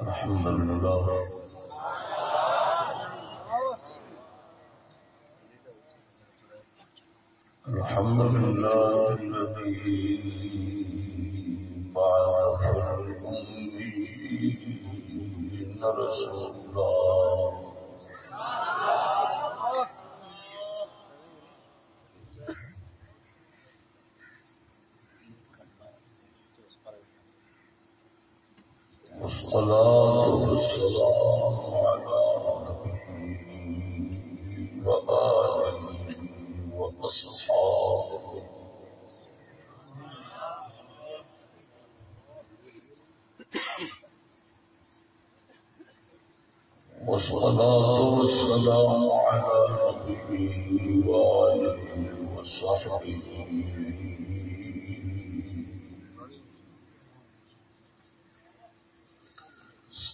الحمد لله الحمد لله الذي بعث في الأمين رسول الله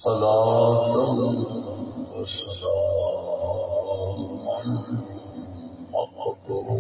صلاة وسلاما مقبولا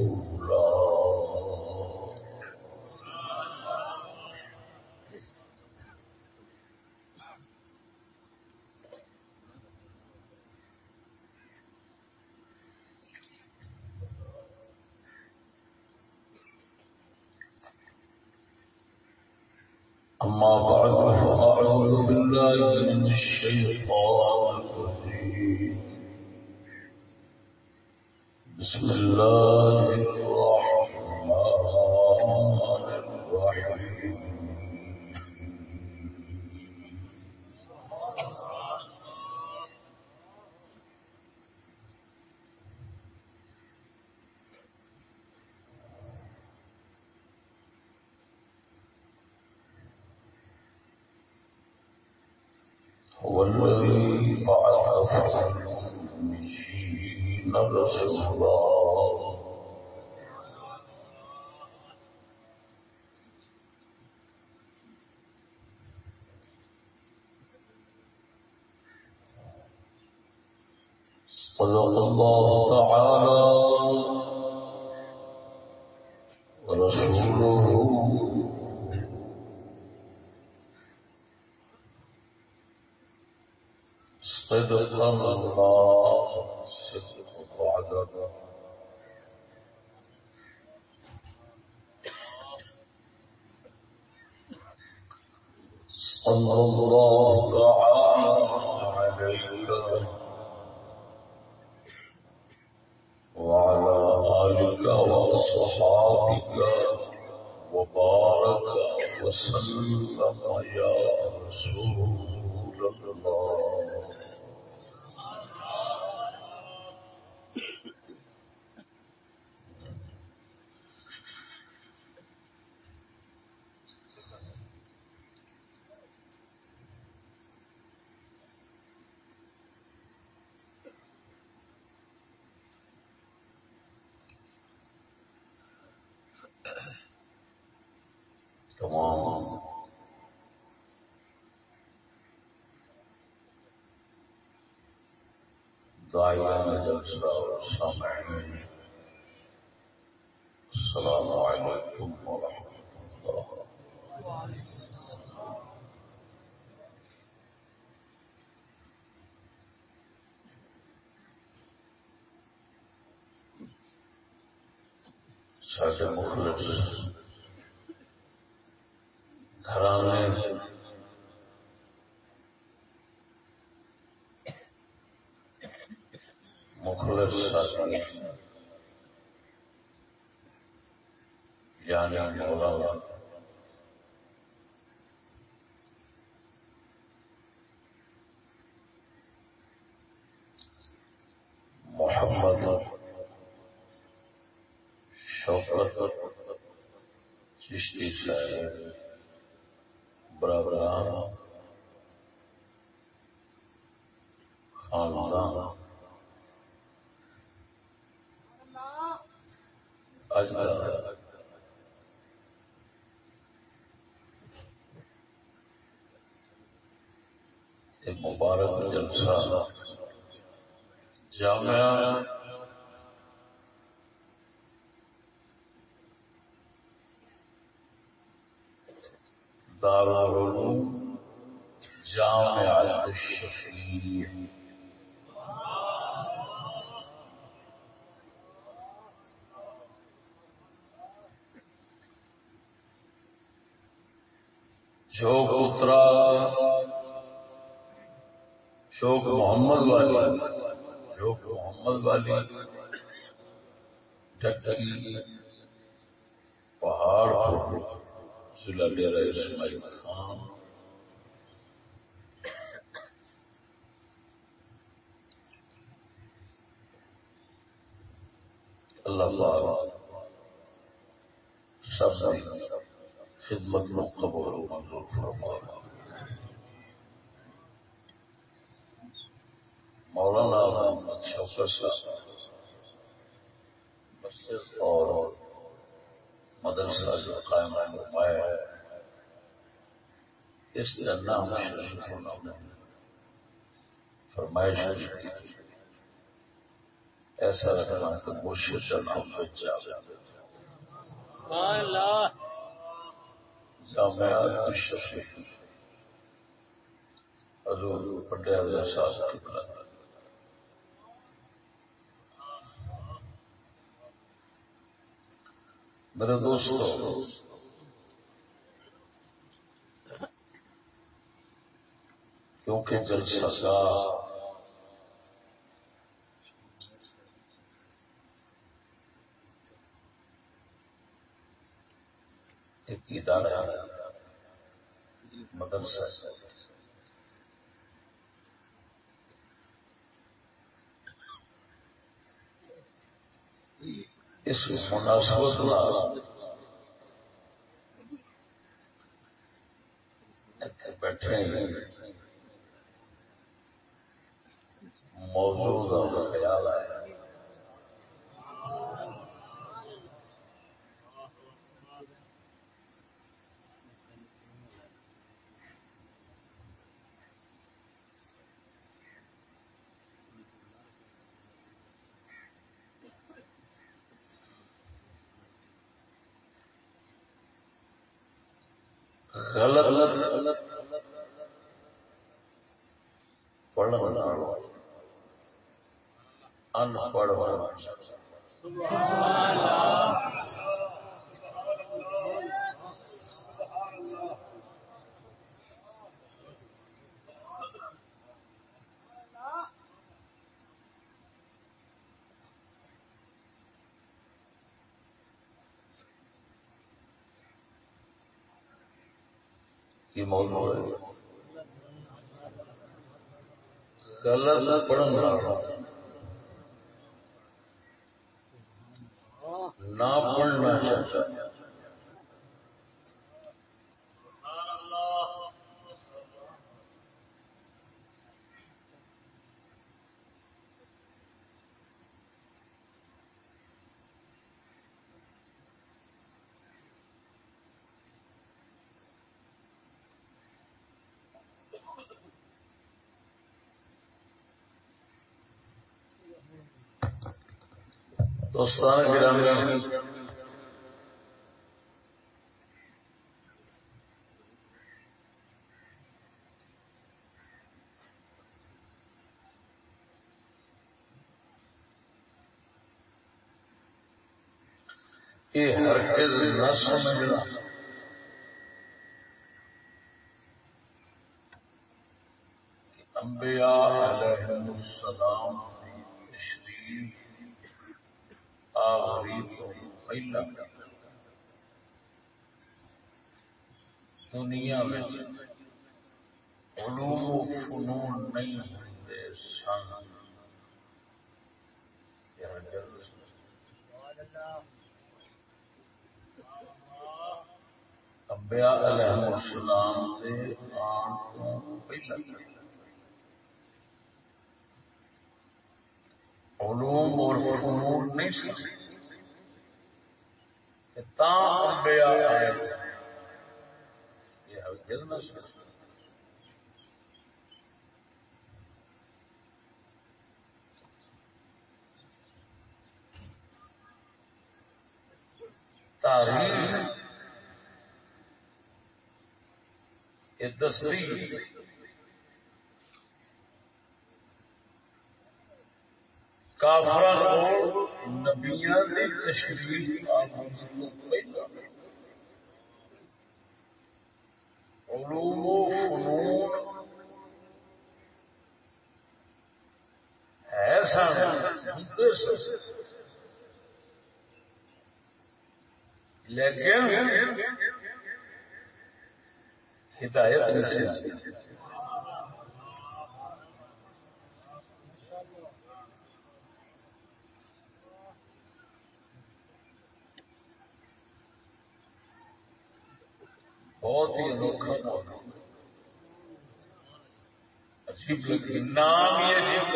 صدق الله تعالى ورسوله. صدقا الله صدق وعددا صلى الله تعالى عليك وسلم يا رسول الله. تمام دائرہ جلسہ اور سامعین السلام علیکم ورحمۃ اللہ سارے مخلص گھرانے مخلص ساتھی یعنی مولانا محمد شوکت چشتی صاحب برابران خاندان اج کا مبارک جلسہ جامعہ دارالعلوم جامع الشفیع جو پترا شوق محمد والی، شوق محمد والی۔ ٹکی پہاڑ ضلع ڈیرا اسماعیل خان۔ اللہ پاک سب خدمت میں قبول منظور مولانا محمد شوکر صاحب، مسجد اور مدرسہ جو قائم فرمایا ہے۔ اس کا نام شریف فرمائش ایسا رکھنا کہ مرشد کا نام بچ جائے۔ جامعات الشفیع حضور پٹیال صاحب کی بلند میرے دوستو کیونکہ جلسہ کا ایک ادارہ مدرسہ اس مناسبت بیٹھے موضوع خیال آیا غلط پڑھنا ان پڑھ یہ موضوع ہے۔ غلط پڑھن نہ پڑھنا چاہتا دوستان گرامی یہ ہرگز نہ سمجھنا انبیاء علیہ السلام کی تشریف پہلا دنیا میں علوم و فنون نہیں ہوتے سن۔ انبیاء علیہ السلام سے آن تو پہلا۔ علوم اور فنون نہیں سیکھتے۔ انبیاء آئے یہ ہرگز نہ سیکھتے۔ تاریخ یہ دستی۔ کافر کو نبیاں کی تشریف علوم و فنون ہے لیکن ہدایت بہت ہی انوکھا موضوع عجیب لگی نام ہی عجیب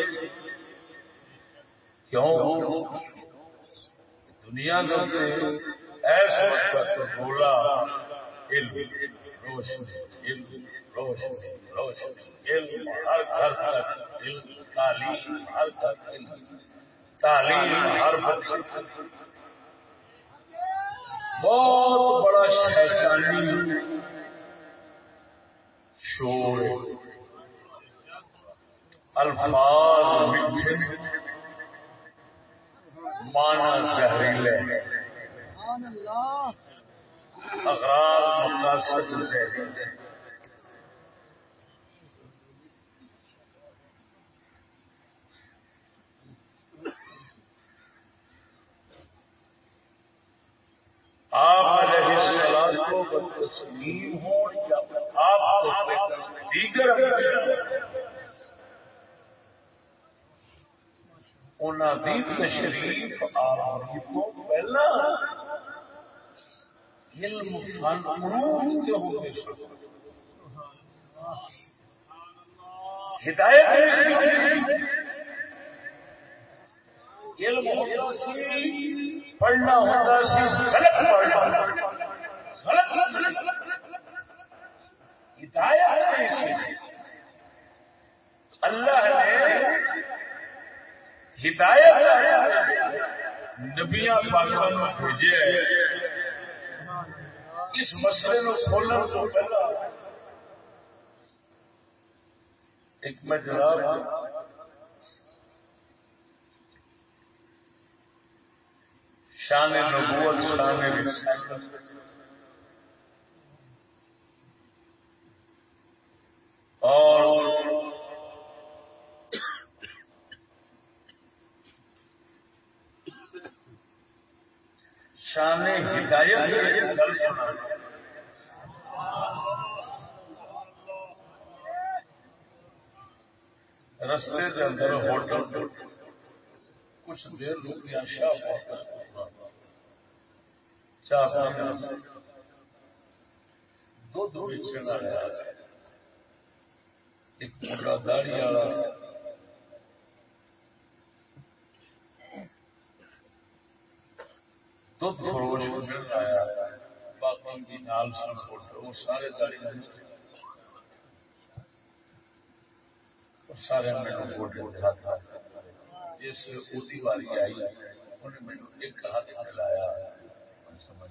کیوں؟ دنیا میں ایسا وقت بولا، علم، روشنی علم، روشنی روشنی، علم، ہر گھر تک، علم، تعلیم، ہر گھر تعلیم، ہر بخش بہت بڑا شیطانی شور الفاظ میٹھے مانا زہریلے۔ اغراض مقاصد زہریلے آپ کو تسلیم ہوں یا آپ دیگر انہیں تشریف آپ کو پہلا علم فن ہدایت علم پڑھنا ہوتا سی غلط پڑھنا غلط ہدایت اللہ نے ہدایت نبیا پاکوں میں بھیجے اس مسئلے کو کھولنے کو پہلا ایک میں جناب شان نبوت، شان اور شان ہدایت رستے کے اندر ہوٹل، کچھ دیر لوگ یہاں شاہ دو ویچن آیا ایک مڈا داڑی والا۔ دھد فروش ملن آیا باقی بھی نال سن وہ سارے داڑی سارے میرے گوڈے اٹھا تھا جس واری آئی انہیں میرے ایک ہاتھ ملایا بچے بخاری شریف پابل مسافہ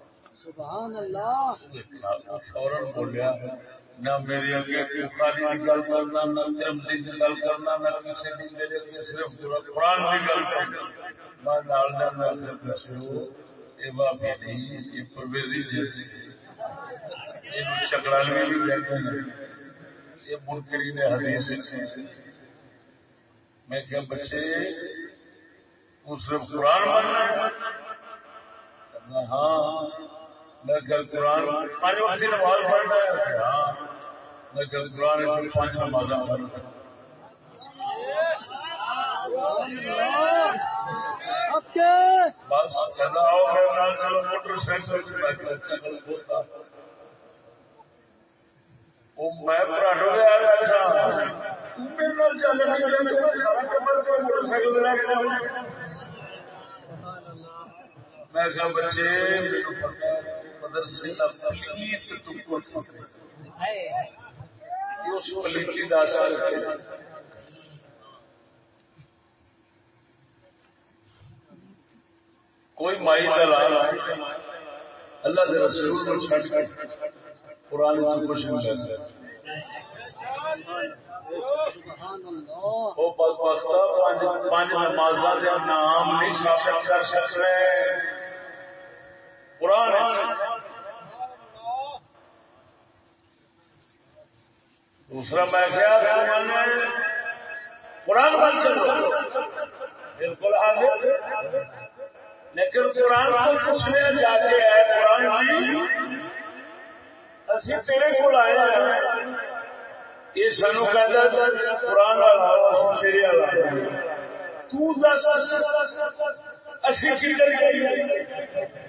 سبحان اللہ۔ فورن بولیا، نہ میرے اگے بخاری کی گل کرنا، نہ ترمذی کی گل کرنا، نہ کسی بھی میرے اگے صرف قرآن کی گل کرنا۔ میں نال جانا پھر دسو یہ بابی نہیں یہ پرویزی جیسی یہ شکرالوی بھی کہتے ہیں۔ یہ منکری نے حدیث میں کہ بچے وہ صرف قرآن ماننا ہاں۔ میں کل قرآن پانچ وقت نماز پڑھنا ہے کل قرآن پانچ نماز بس چلا چلو موٹر سائیکل میں پراٹو موٹر سائیکل میں کہا، بچے مدرسے اس پلیتی کوئی مائی کا لال اللہ کے رسول کو چھٹ کر قرآن کی کچھ نہیں کرتا نام نہیں ثابت کر سکتے قرآن دوسرا میں کیا قرآن بن سکتا بالکل آگے۔ لیکن قرآن کو پوچھنے چاہتے ہیں، قرآن جی اسی تیرے کو آیا یہ سانو کہتا قرآن والا تیرے والا تو دس، اسی کی کری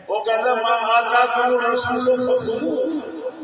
وہ کہتا ماں، آتا کو رسول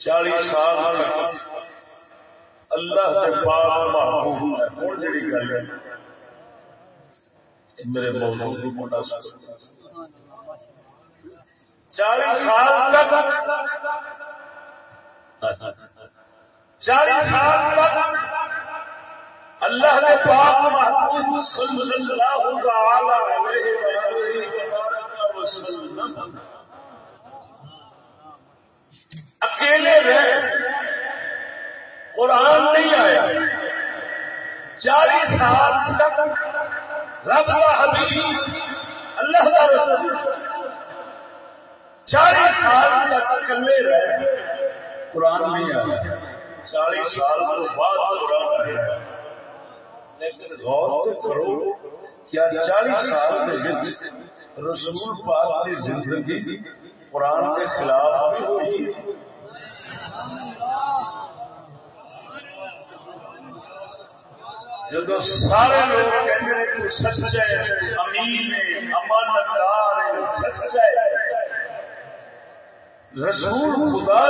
چالیس سال اللہ کے محبوب ہے۔ جڑی گل ہے؟ میرے موضوع کی موٹا چالیس سال تک چالیس سال تک اللہ کے پاک محبوب صلی اللہ علیہ وسلم اکیلے رہے، قرآن نہیں آیا۔ چالیس سال تک رب کا حبیب اللہ کا رسول چالیس سال تک کلے رہے۔ قرآن نہیں آیا۔ چالیس سال کے بعد قرآن آیا۔ لیکن غور سے کرو کیا چالیس سال رسول پاک کی زندگی قرآن کے خلاف ہوئی؟ جب سارے لوگ کہتے سچے امین امانت امانتدار سچے رسول خدا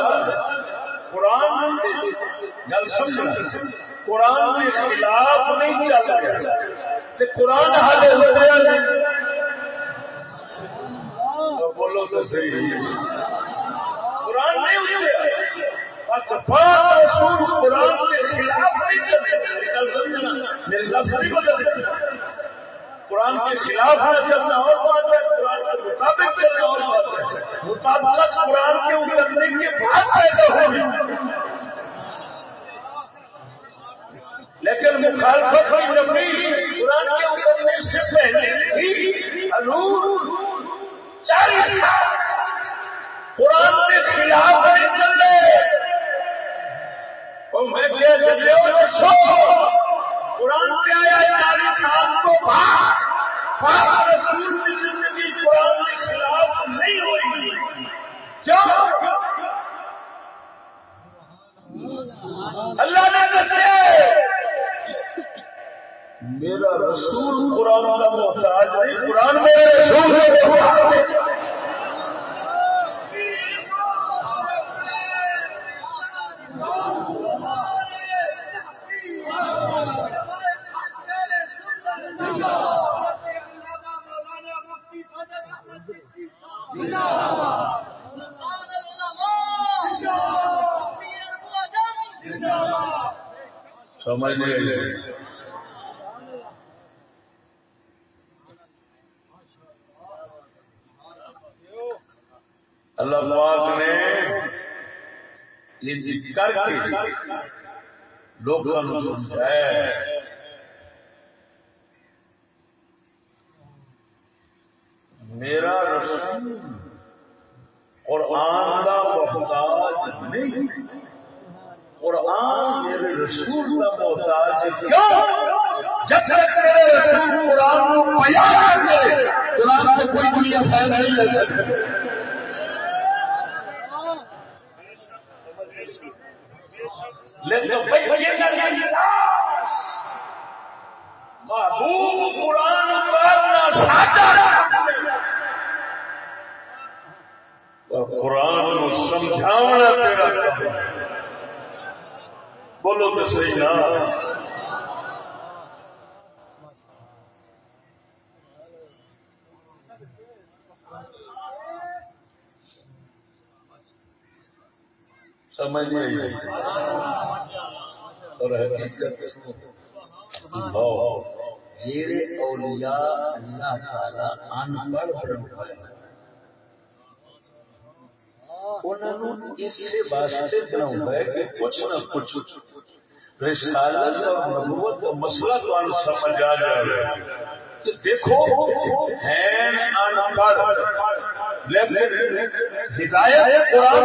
قرآن گل سمجھ قرآن کے خلاف نہیں چل رہا قرآن ہالے بولو تو صحیح۔ قرآن نہیں اتریا قرآن کے خلاف نہیں چلتے قرآن کے خلاف نہ چلنا اور بات ہے، قرآن کے مطابق چلنا اور بات ہے۔ مطابقت قرآن کے اترنے کے بعد پیدا ہوگی لیکن مخالفت کی نفی قرآن کے اترنے سے پہلے ہی چالیس سال قرآن کے خلاف نہیں چل رہے۔ میں قرآن پہ آیا چالیس سال کو بعد رسول کی زندگی قرآن کے خلاف نہیں ہوئی۔ کیوں اللہ نے دسے میرا رسول قرآن کا محتاج نہیں قرآن میرے رسول سمجھ نہیں اللہ پاک نے یہ کر کے لوگوں کو میرا رسول قرآن کا محتاج نہیں۔ قرآن میرے رسول کا محتاج کیوں؟ جب تک قرآن قرآن سے کوئی دنیا پھیل نہیں لے سکتی محبوب قرآن قرآن سمجھاونا تیرا بولو تو صحیح نہ سمجھ نہیں جیڑے اولیاء اللہ تعالی ان پڑھ اس واسطے کہ کچھ نہ کچھ رسالت اور نبوت کا مسئلہ تو ان سمجھ آ جائے کہ دیکھو، ہیں ان پڑھ لیکن ہدایت قرآن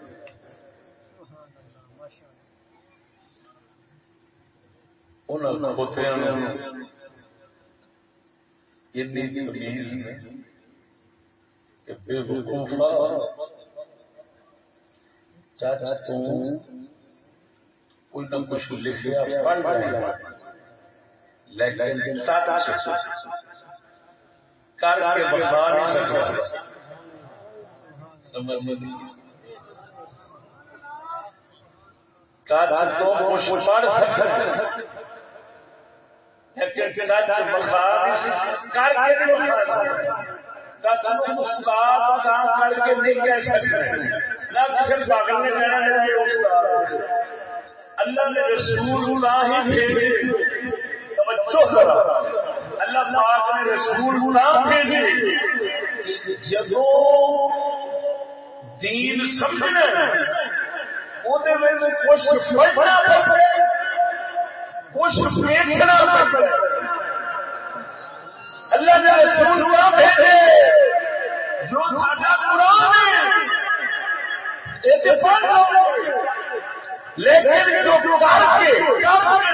چاچا کوئی نہ کچھ لکھیا لیکن کر کے بتا نہیں سکتا۔ پڑھ سکتا اللہ نے رسول اللہ پاک نے رسول جدو دین سمجھنا وہ کچھ سمجھنا اللہ نے رسول بھیجے۔ جو لیکن جو کر کے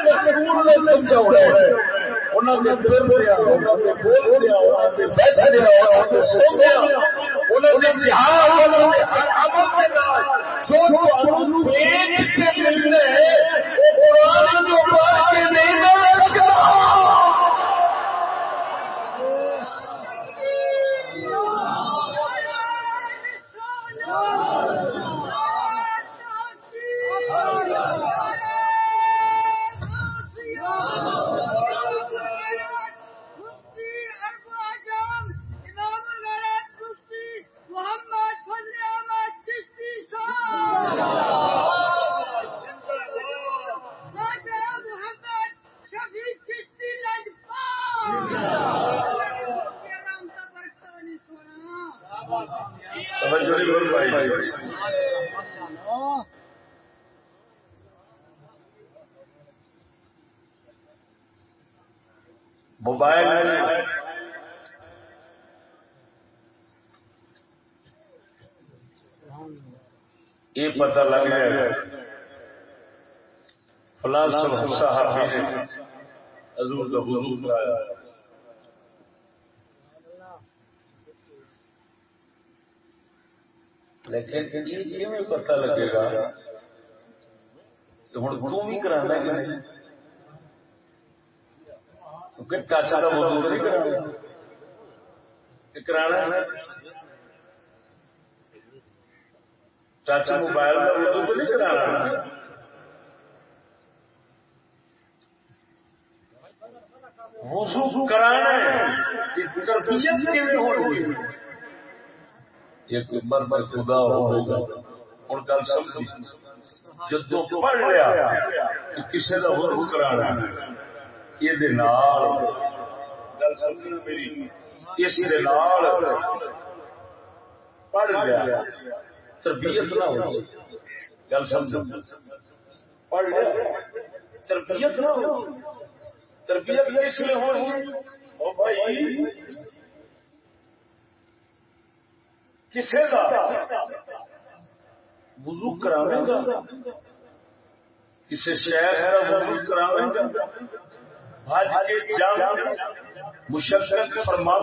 رسول نے سمجھا انہوں نے دل رہا انہوں نے بول دیا انہوں نے بیٹھ دیا انہوں نے سو انہوں نے انہوں نے ہر عمل جو ملنے قرآن جو بات کے نہیں موبائل یہ پتا لگ گیا فلاں لیکن یہ لگے گا ہوں تھی بھی کرانا کہ نہیں؟ کیونکہ چاچا کا وضو نہیں کرانا چاچا موبائل کا وضو تو نہیں کرانا وضو کرانا تربیت ہوگی ایک مرد خدا ہوگا۔ گل سمجھ جدو پڑھ لیا کسی کا وضو کرانا یہ اس پڑھ لیا تربیت نہ ہو گل سمجھ پڑھ لیا تربیت نہ ہو تربیت کس لیے ہو بھائی کسی کا وضو کراوے گا کسی شہر کا وضو کراوے گا بھاج کے جام مشقت فرما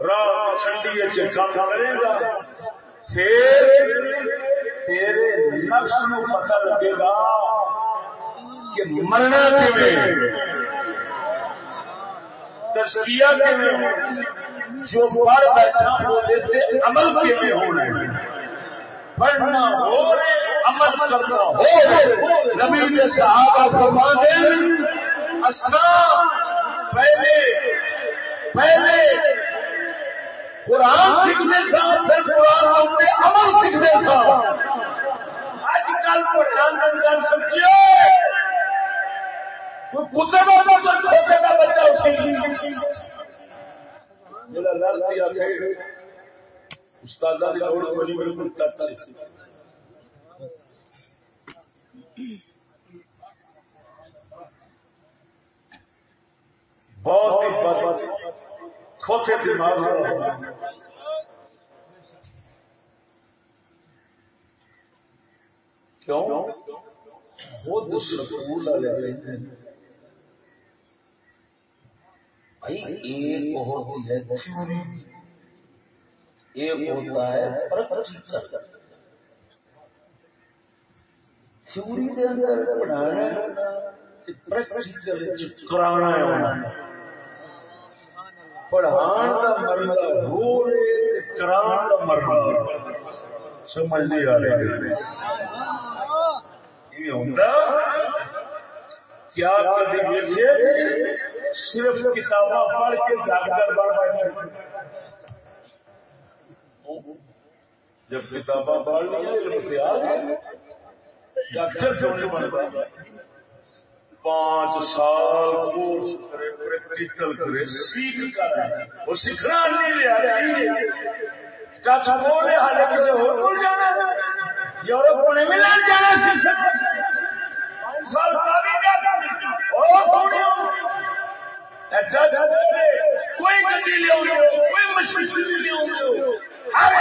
راہ ٹھنڈی کام کرے گا۔ پھر تیرے نفس نو پتہ لگے گا کہ مرنا تسکیہ جو بار بیٹھا ہو دیتے عمل کے ہونا ہے پڑھنا ہو عمل کرنا ہو نبی کے صحابہ فرما دیں پہلے پہلے قرآن سیکھنے سا، پھر قرآن کے عمل سیکھنے سا۔ آج کل قرآن کر سکیے کتے کا بچہ میرا لال استاد بالکل بہت ہی کھوتے دماغ کیوں؟ خود سکول والے ایک ہوتی ہے۔ تھیوری ایک ہوتا ہے تھیوری دے اندر پڑھانا کرانا ہے۔ پڑھان کا مرنا ہو رہے کران کا مرنا سمجھ نہیں آ رہے کیا صرف کتاباں پڑھ کے ڈاکٹر بن بیٹھے۔ جب کتاباں پڑھ لیا ڈاکٹر کیوں نہیں بن پانچ سال کورس کرے، پریکٹیکل کرے، سیکھ کر وہ سیکھنا نہیں لیا چاچا بولے ہال کسی اور جانا یورپ کو نہیں ملان جانا پانچ سال کوئی گدی لیا کوئی مشکل لیا ہر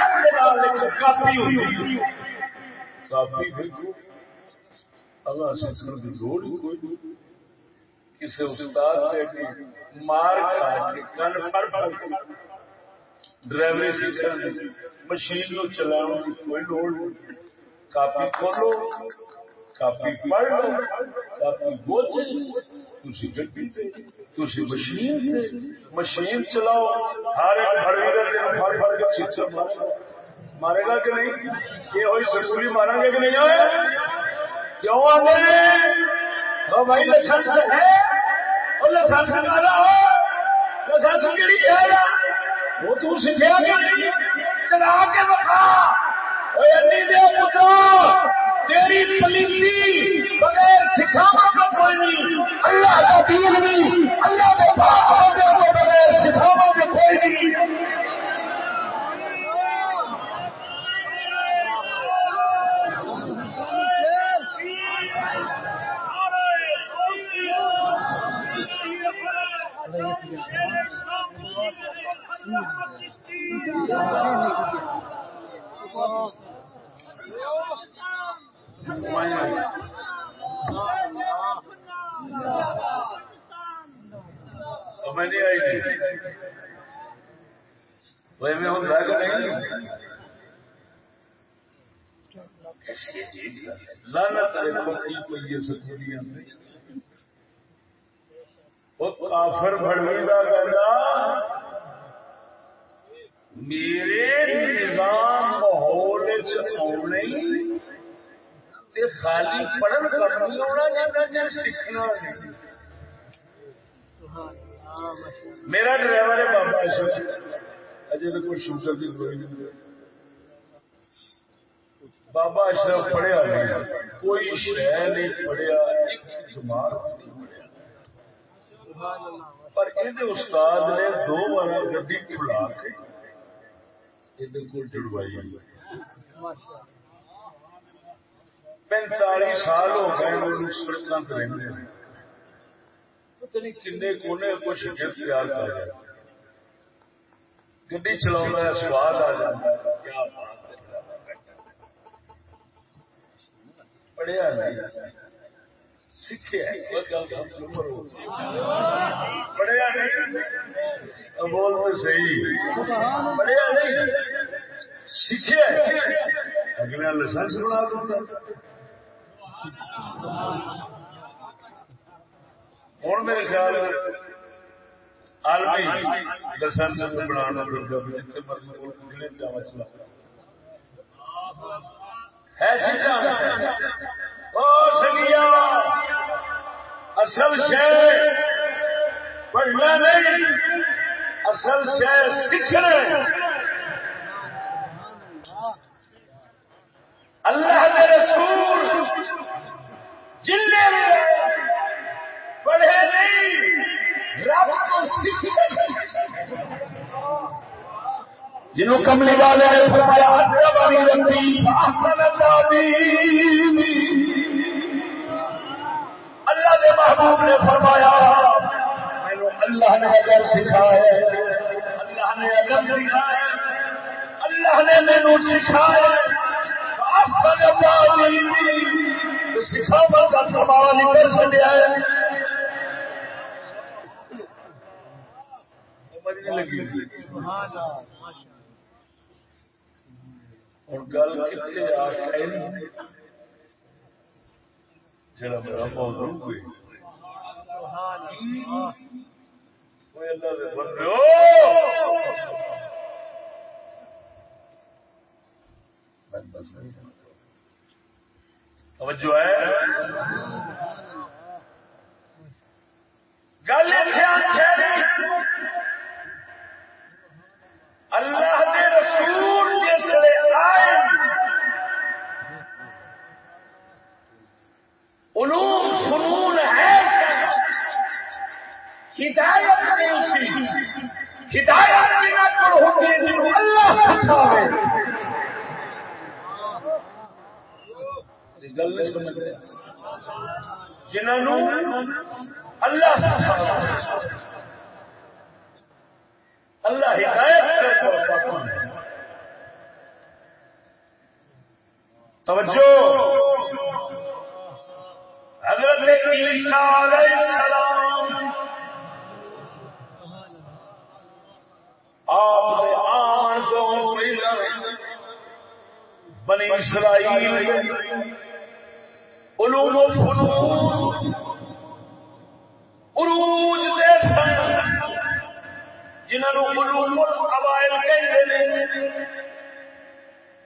کافی ہوئی کافی اللہ سیکھنے کی لوڑ ہی کوئی نہیں۔ کسی استاد نے مار کن پڑ پڑ ڈرائیوری سیکھنے مشین کو چلاؤ کی کوئی لوڑ نہیں۔ کاپی کھولو، کاپی پڑھ لو، کاپی بوجھ تھی گڈی تھی مشین سے مشین چلاؤ، ہر ایک بڑے گا فر فر کے شکشک مارے گا۔ کہ نہیں؟ یہ ہوئی سرسری مارا گے کہ نہیں آئے؟ کیوں آتے بھائی لسنس ہے اور لسنس والا ہو، لسنس کیڑی ہے؟ وہ تو سیکھا گیا چلا کے بتا۔ تیری پلیتی بغیر سکھاوا کا کوئی نہیں۔ اللہ کا دین نہیں، اللہ کے بغیر سکھاوا کا کوئی نہیں۔ سمجھ نہیں آئی وہ ہوتا کہ نہیں لانت کافر بڑی کا کہنا میرے نظام ماحول آنے خالی پڑھن کرنی ہونا جانا چاہے سیکھنا میرا ڈرائیور ہے بابا اجے تو کوئی شوگر کی کوئی نہیں بابا اشرف پڑھیا نہیں کوئی شہ نہیں پڑھیا دماغ پر یہ استاد نے دو بار گڈی کھلا کے جڑوائی پینتالیس سال ہو گئے سڑکوں پہ رہتے ہیں۔ پتہ نہیں کنے کونے کچھ تیار کر گڈی چلا سواد آ جاتا کیا بات پڑھیا نہیں۔ سیکھے پڑھیا نہیں بول تو صحیح۔ پڑھیا نہیں سیکھے اگلے لائسنس بنا دوں ہوں میرے خیال عالمی لائسنس بنا جتنے مرضی اصل شہر پڑھنا نہیں، اصل شہر سیکھنا۔ اللہ کے رسول جن پڑھے نہیں، رب کو سیکھ جنہوں کملی والے نے فرمایا اللہ کے محبوب نے فرمایا اللہ نے اگر سکھایا اللہ نے اگر سکھایا اللہ نے مینو سکھایا سکھاو کا سوال کر سکیا اور گل کتنے آ جڑا میرا موضوع کوئی توجہ ہے۔ گل اللہ کے رسول علوم فنون ہے۔ ہدایت نہیں سی ہدایت بنا کر ہوتی جنہوں اللہ سکھاوے گل نہیں سمجھ جنہوں اللہ سکھاوے اللہ ہدایت توجہ۔ حضرت عیسیٰ علیہ السلام آپ نے آن جو بنی اسرائیل علوم و فنون، عروج دے سن جنہوں علوم القبائل کہتے ہیں۔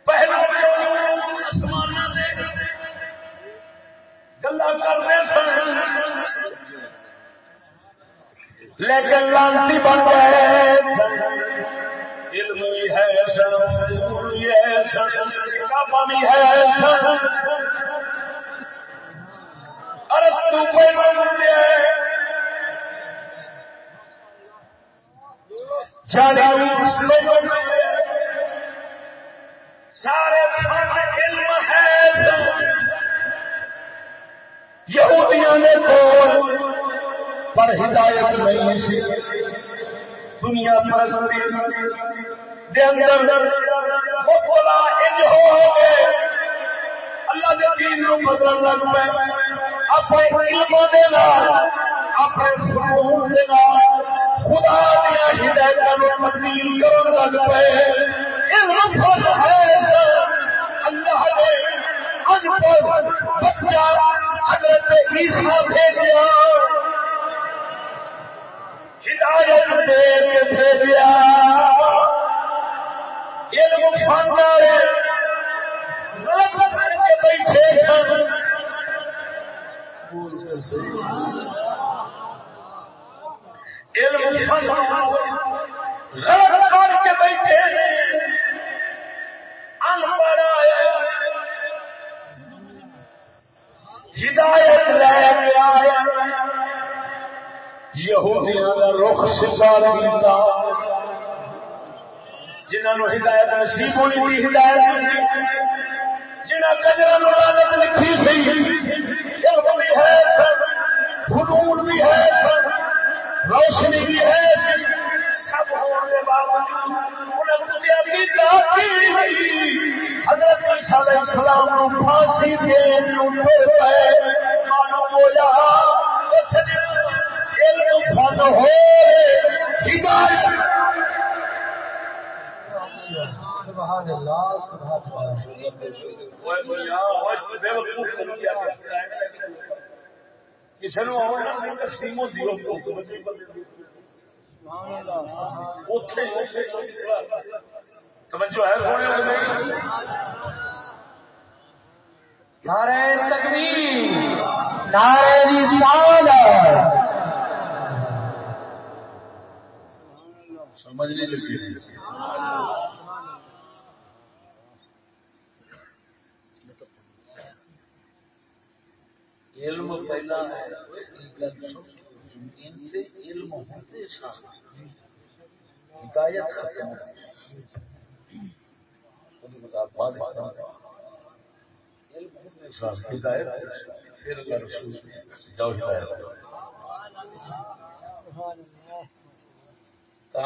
پہلا گلا کرتے سن لیکن لانتی بن گئے علم ہے سن ہے سن ہے سن ارے تو سارے علم ہے یہودیاں نے تو پر ہدایت نہیں سی۔ دنیا پرستی دے اندر وہ بولا انج ہو گئے اللہ کے دین نو بدل لگ پے۔ اپنے علم دے نال، اپنے سکون دے نال خدا دیا ہدایتاں نو تبدیل کرن لگ پے۔ علم فضل ہے اج پر بچہ حضرت عیسیٰ بھیجیا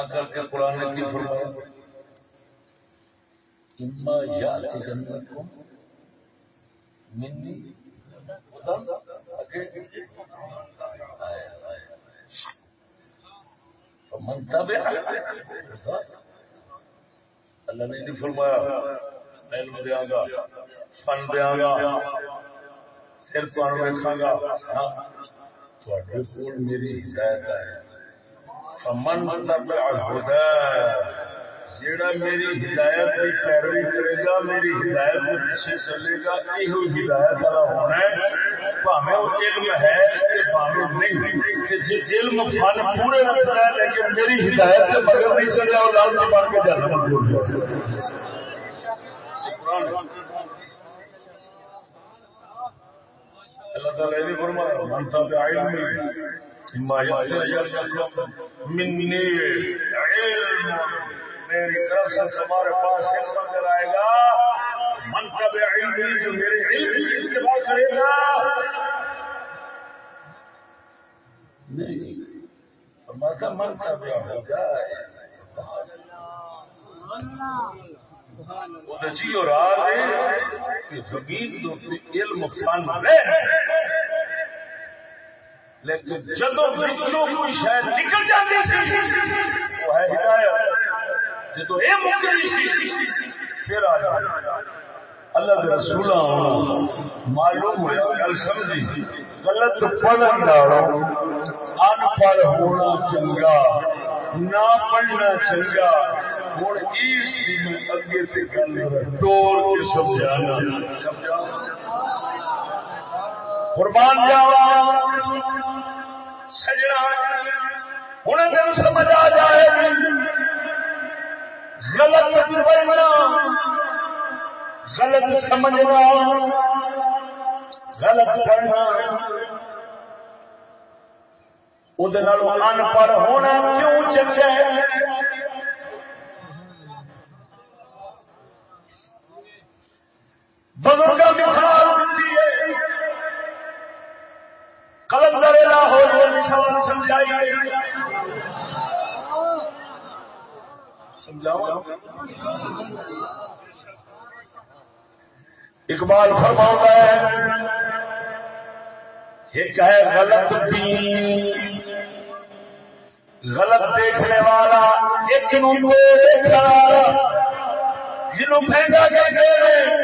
کر کے قرآن کی فرمایا اما یا جنت کو منی اللہ نے نہیں فرمایا علم دیا گا، فن دیا گا۔ پھر تمہیں رکھا گا تھوڑے کو میری ہدایت ہے من مطلب جیڑا میری ہدایت کی پیروی کرے گا، میری ہدایت کے پیچھے چلے گا یہ ہدایت والا ہونا ہے۔ پاوے وہ علم ہے نہیں۔ علم فن پورے رکھنا ہے لیکن میری ہدایت کے مگر نہیں چلے اور لال بن کے جانا مجبور اللہ تعالیٰ نے فرمایا من صاحب علم منی علم۔ میری طرف سے تمہارے پاس منظر آئے گا۔ منصب علمی جو میرے علم کی اتباع کرے گا۔ نہیں منصب ہوگا؟ جی اور آج زمین دو علم فن لیکن جدو بچوں کوئی شاید نکل جاتی وہ ہے ہدایت۔ جدو یہ مکری پھر آ جائے اللہ کے رسول معلوم ہوا گل سمجھی۔ غلط پڑھن ان پڑھ ہونا چنگا نہ پڑھنا چنگا۔ ہوں۔ اس اگے سے گل توڑ کے سمجھانا قربان جاوا سجنا۔ ہوں سمجھ آ جائے۔ غلط پڑھنا غلط سمجھنا۔ غلط پڑھنا ان پڑھ ہونا کیوں چنگا بزرگ مثال دیتی ہے۔ کلندر لاہور مثال سمجھائی اقبال فرما ہے ایک ہے غلط دین۔ غلط دیکھنے والا، ایک نو دیکھنے والا جنوں پھینکا کہتے ہیں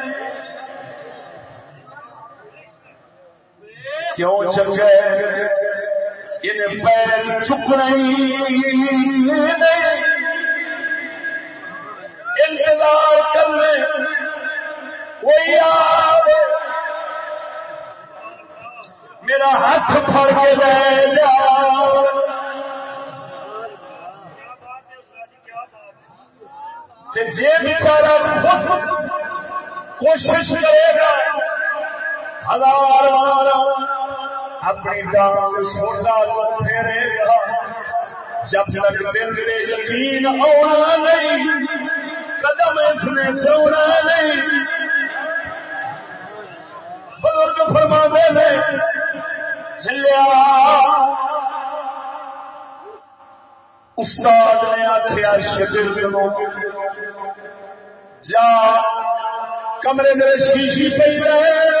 کیوں چنگے انہیں پیر چک نہیں انتظار کرنے کوئی میرا ہاتھ پھڑ کے لے جا۔ جی بچارا کوشش کرے گا، ہزار بار اپنی جان سوٹا تو پھیرے گا۔ جب تک دل میں یقین ہونا نہیں، قدم اس نے سونا نہیں۔ بزرگ فرما دے چلیا استاد نے آخیا شکر جا، کمرے میرے شیشی پہ رہے۔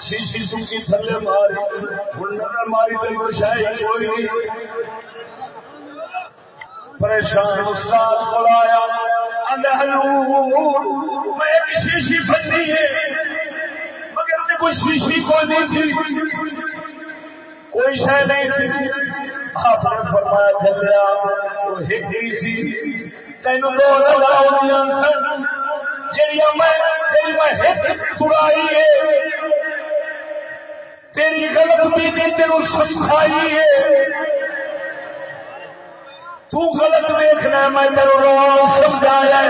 شیشی سوکی تھلے ماری ماری شاید کوئی پریشان استاد شیشی ہے کوئی شیشی نہیں تھی۔ کوئی شہ نہیں تھی۔ آپ نے فرمایا چلیا ہی سی تین دو لگاؤ سن۔ جی میں تیری میں ہٹ چھڑائی ہے، تیری غلطی نے تیرو سمجھائی ہے۔ تو غلط دیکھنا میں تیرو رو سمجھایا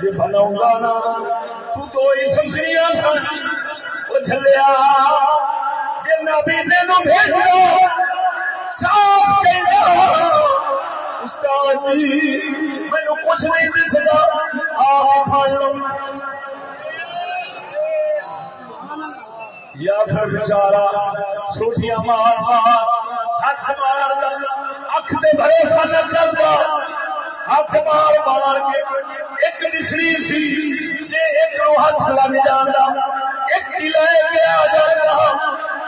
جی بناؤں گا نا، تو تو ہی سمجھنیا سن چلیا نبی تین بھیج صاف استاد مینو کچھ نہیں دستا آپ لو یا پھر بچارا چھوٹیاں مار مار ہاتھ مار اکھ میں بھروسہ نہ چلتا ہاتھ مار مار کے ایک نسری سی ایک ہاتھ لگ جانا ایک لے کے آ جاتا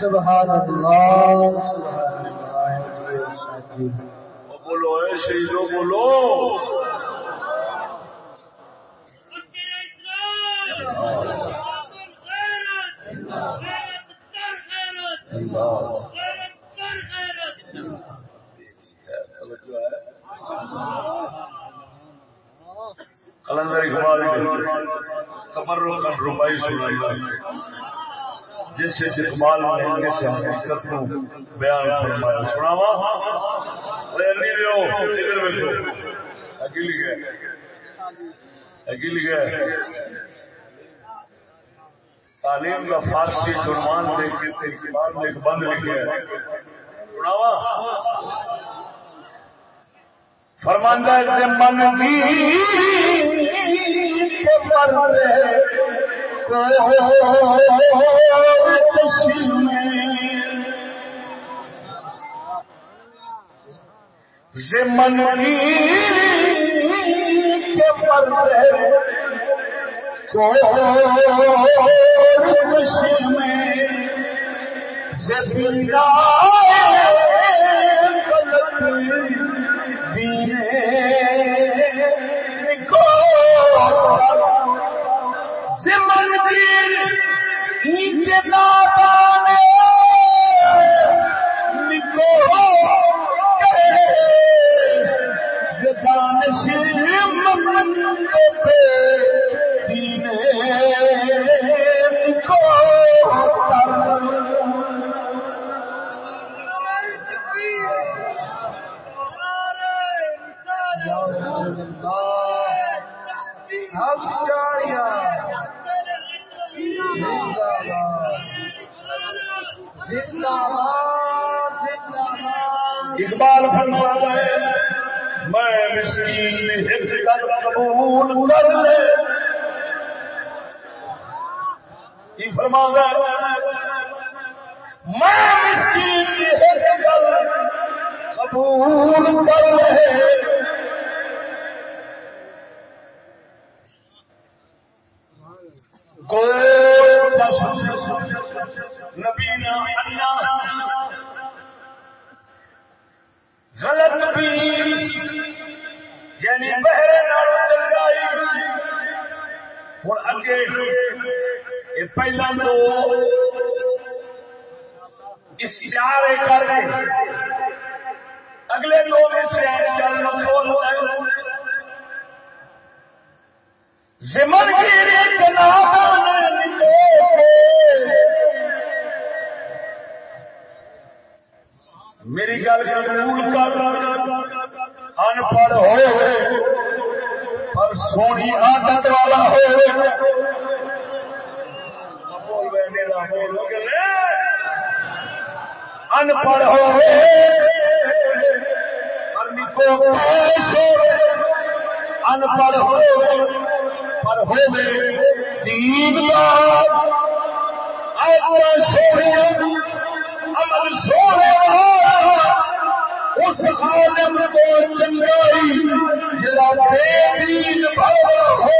سبحان اللہ بولو اے شہیدو بولو کلندر اقبال تبرک روپائی سنائی جس سے اقبال نے سے حقیقت کو بیان فرمایا۔ سناوا اگلی اگلی تعلیم کا فارسی جرمان دیکھ کے اقبال نے ایک بند لکھے۔ سناوا فرماندہ من کی منی کے پردے کو میں زندہ کو سمن نیچے دادا نکو اقبال فرما ہے میں مسکین کر قبول کر لے۔ کی فرما میں مسکین کی قبول کر لے۔ نبی غلط بھی یعنی بہرے نال چنگائی ہوں اگے یہ پہلا تو اشارے کر رہے اگلے دو میں لوگ زمن کے لیے کی میری گل قبول کر۔ ان پڑھ ہو پر سونی عادت والا ہو ان پڑھ ہو ان پڑھ ہو۔ پر ہو دین عمل سونے اس عالم کو چنگائی جڑا بے دین بھرا ہو۔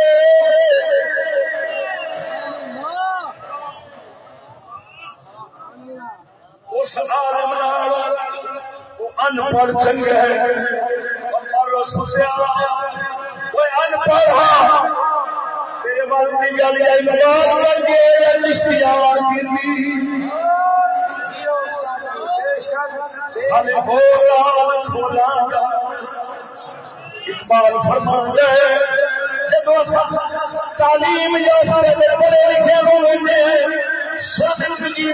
اس عالم ان پڑھ چنگا ہے۔ کوئی ان بال کی گل کر کے اقبال فرما جب تعلیم پڑھے لکھے ہوئے زندگی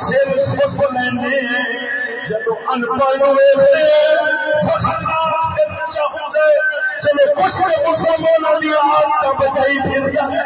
سر سکھ لیں جب ان پڑھ ہوئے چلو کچھ مسلمانوں کی آگ کا بچائی پھر جائے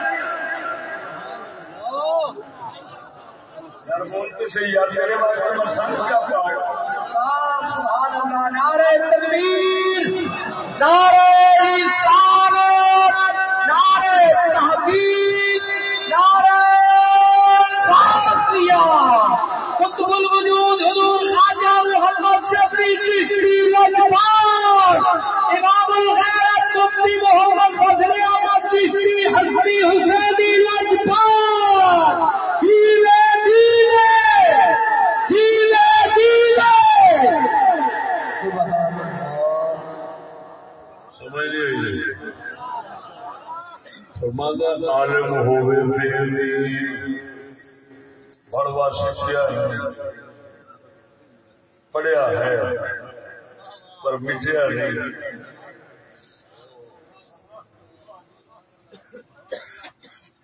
یار میرے واسطے میں نارے تقریر نارے نارے تحقیق نارے قطب الوجود حضور خواجہ محمد شفیع چشتی لجوان امام الغیرت مفتی محمد فضل احمد چشتی حسنی حسینی عالم ہوئے بڑوا سکھیا پڑھیا ہے پر مٹیا نہیں۔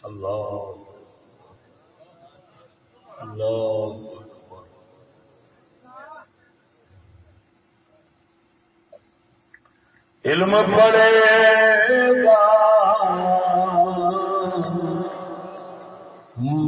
اللہ۔ اللہ۔ علم پڑے گا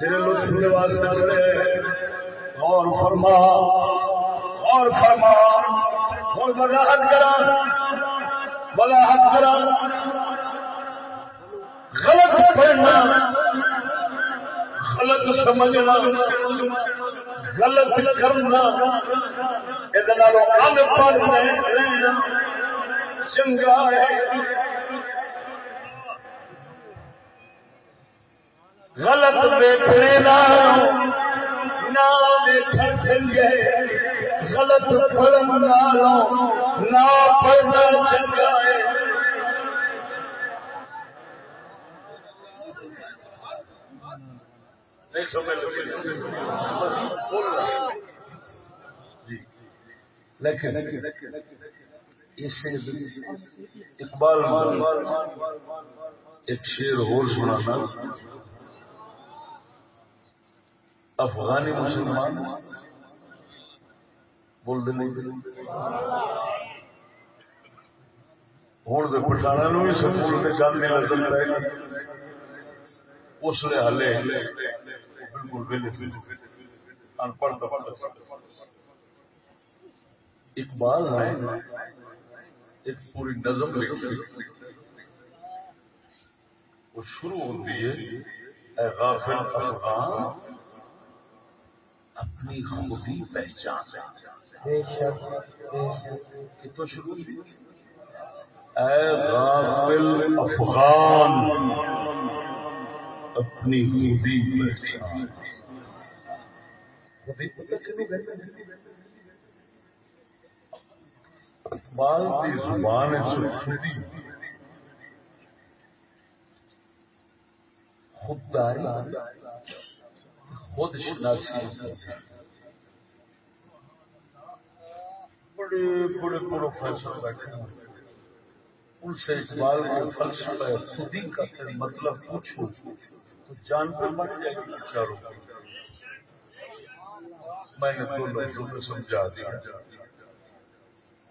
تیرے لطف کے واسطے اور فرما اور فرما، اور وضاحت کرا وضاحت کرا۔ غلط پڑھنا، غلط سمجھنا، غلط کرنا یہ چنگا ہے۔ غلط دیکھنا نہ چنگے غلط پڑھنا نہ پڑھنا چنگا ہے لیکن اقبال ایک شیر اور سنانا۔ افغانی مسلمان بول دے ہوں تو پٹھانا بھی سکول میں جانے نظر رہے گا اس نے ہلے بالکل ان پڑھ اقبال نے ایک پوری نظم لکھی۔ وہ شروع ہوتی ہے۔ اے غافل افغان۔ اپنی خودی پہچان۔ تو شروع اے غافل افغان اپنی خودی پہچان۔ اقبال کی زبان خودی خودداری۔ خود شناسی بڑے بڑے پروفیسر بیٹھے ہیں۔ ان سے اقبال کے فلسفہ خودی کا مطلب پوچھو تو جان پر مر جائے گی بچاروں میں نے دو لفظوں میں سمجھا دیا۔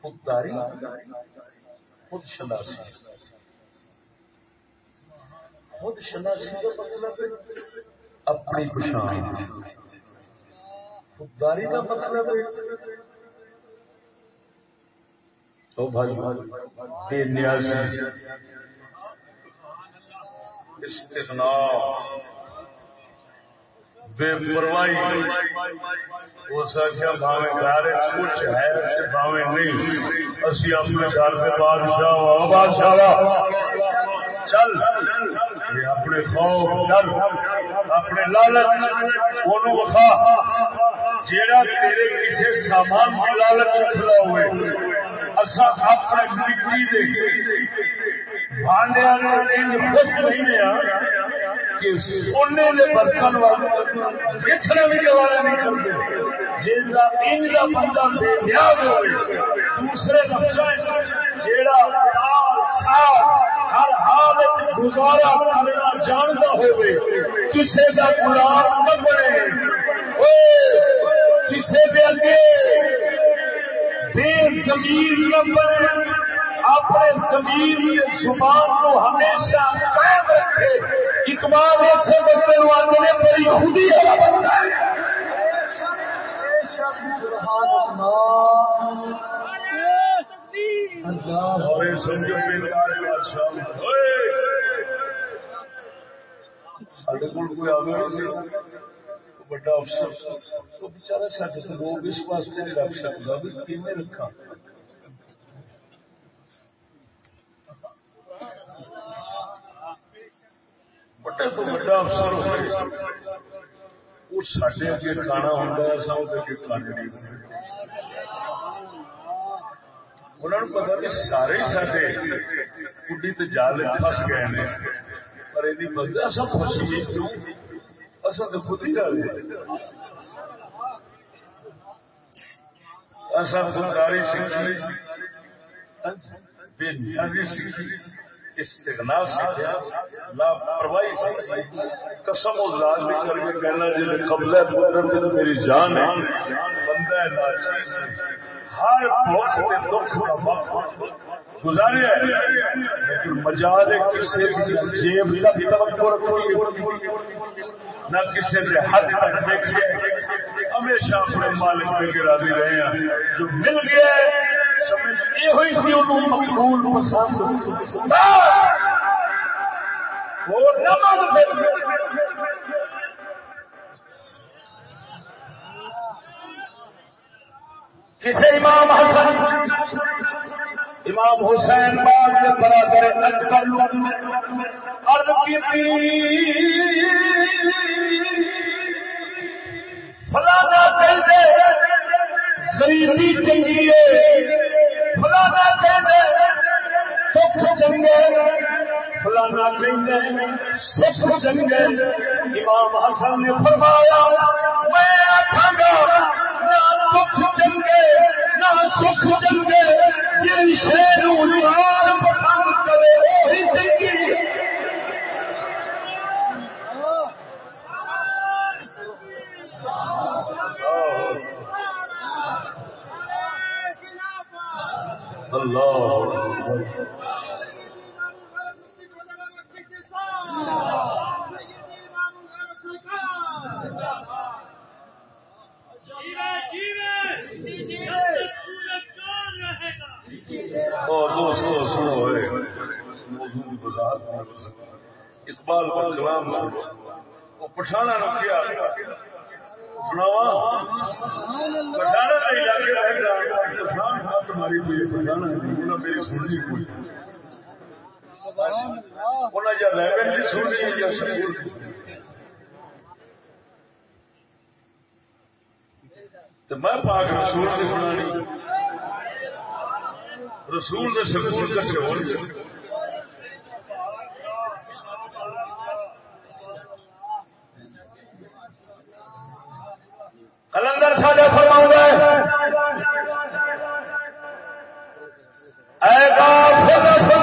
خودداری، خود شناسی۔ خود شناسی کا مطلب اپنی پچھان خودداری کا مطلب تو بھائی بے نیازی۔ استغناء بے پرواہی۔ وہ سکیا بھاوے گھر کچھ ہے بھاوے نہیں۔ اسی اپنے گھر سے بادشاہ بادشاہ۔ چل۔ اپنے خوف۔ چل۔ اپنے لالچ وہ وقا جیڑا تیرے کسی سامان کی لالچ کھڑا ہوئے اپنے مٹی دے نہیں کہ سونے کے برتن دیکھنے بھی گوارا نہیں کرتے۔ جن کا ان کا بندہ بے نیاز ہوئے، دوسرے لفظ جیڑا ہر حال گزارا کرنا جانتا ہوئے کسی کا غلام نہ بنے کسی کے اگے بے زمین نہ بنے اپنے زمین زبان کو ہمیشہ قائم رکھے اقبال ایسے بندے آدھے بڑی خودی بنتا ہے بڑا افسر بچارا سارے لوگ اس واسطے نہیں رکھ سکتا بھی کیون رکھا؟ بڑے تو بڑا افسر ہوئے۔ وہ سڈے اگے کھانا ہوں سب اگے کھانے نہیں۔ ہوں انہوں نے پتا سارے سارے کڈی تو جال پس گئے ہیں پر یہ پتا سب خوشی اصل تو خود ہی رہے اصل خودکاری سیکھی بے نیازی سیکھی استغنا سیکھا لاپرواہی سیکھی قسم و ذات بھی کر کے کہنا جی میری جان ہے۔ بندہ ہے ناچیز۔ ہر دکھ کا وقت گزارے لیکن مجال کسی جیب تک نہ کسی سے حد تک دیکھیے ہمیشہ اپنے مالک میں گرا دی رہے ہیں۔ جو مل گیا یہ ہوئی سی انہوں مقبول پسند۔ اور نہ کسی امام حسن امام حسین باد کے برادر ارد کی فلانا کہتے غریبی چنگی ہے۔ فلانا کہتے سکھ چنگے۔ فلانا کہتے سکھ چنگے۔ امام حسن نے فرمایا، میں آخا گا دکھ چنگے نہ سکھ چنگے جن شیر پسند کرے وہی چنگی اللہ۔ اقبال کو کلام وہ پٹھانا سناوا کا علاقے گا میری سننی کوئی۔ انہیں یا لیول کی سننی یا سکول تو میں پاک رسول کی سنانی۔ رسول نے سکول کٹے کلندر ساڈے فرماؤں گے۔ اپنی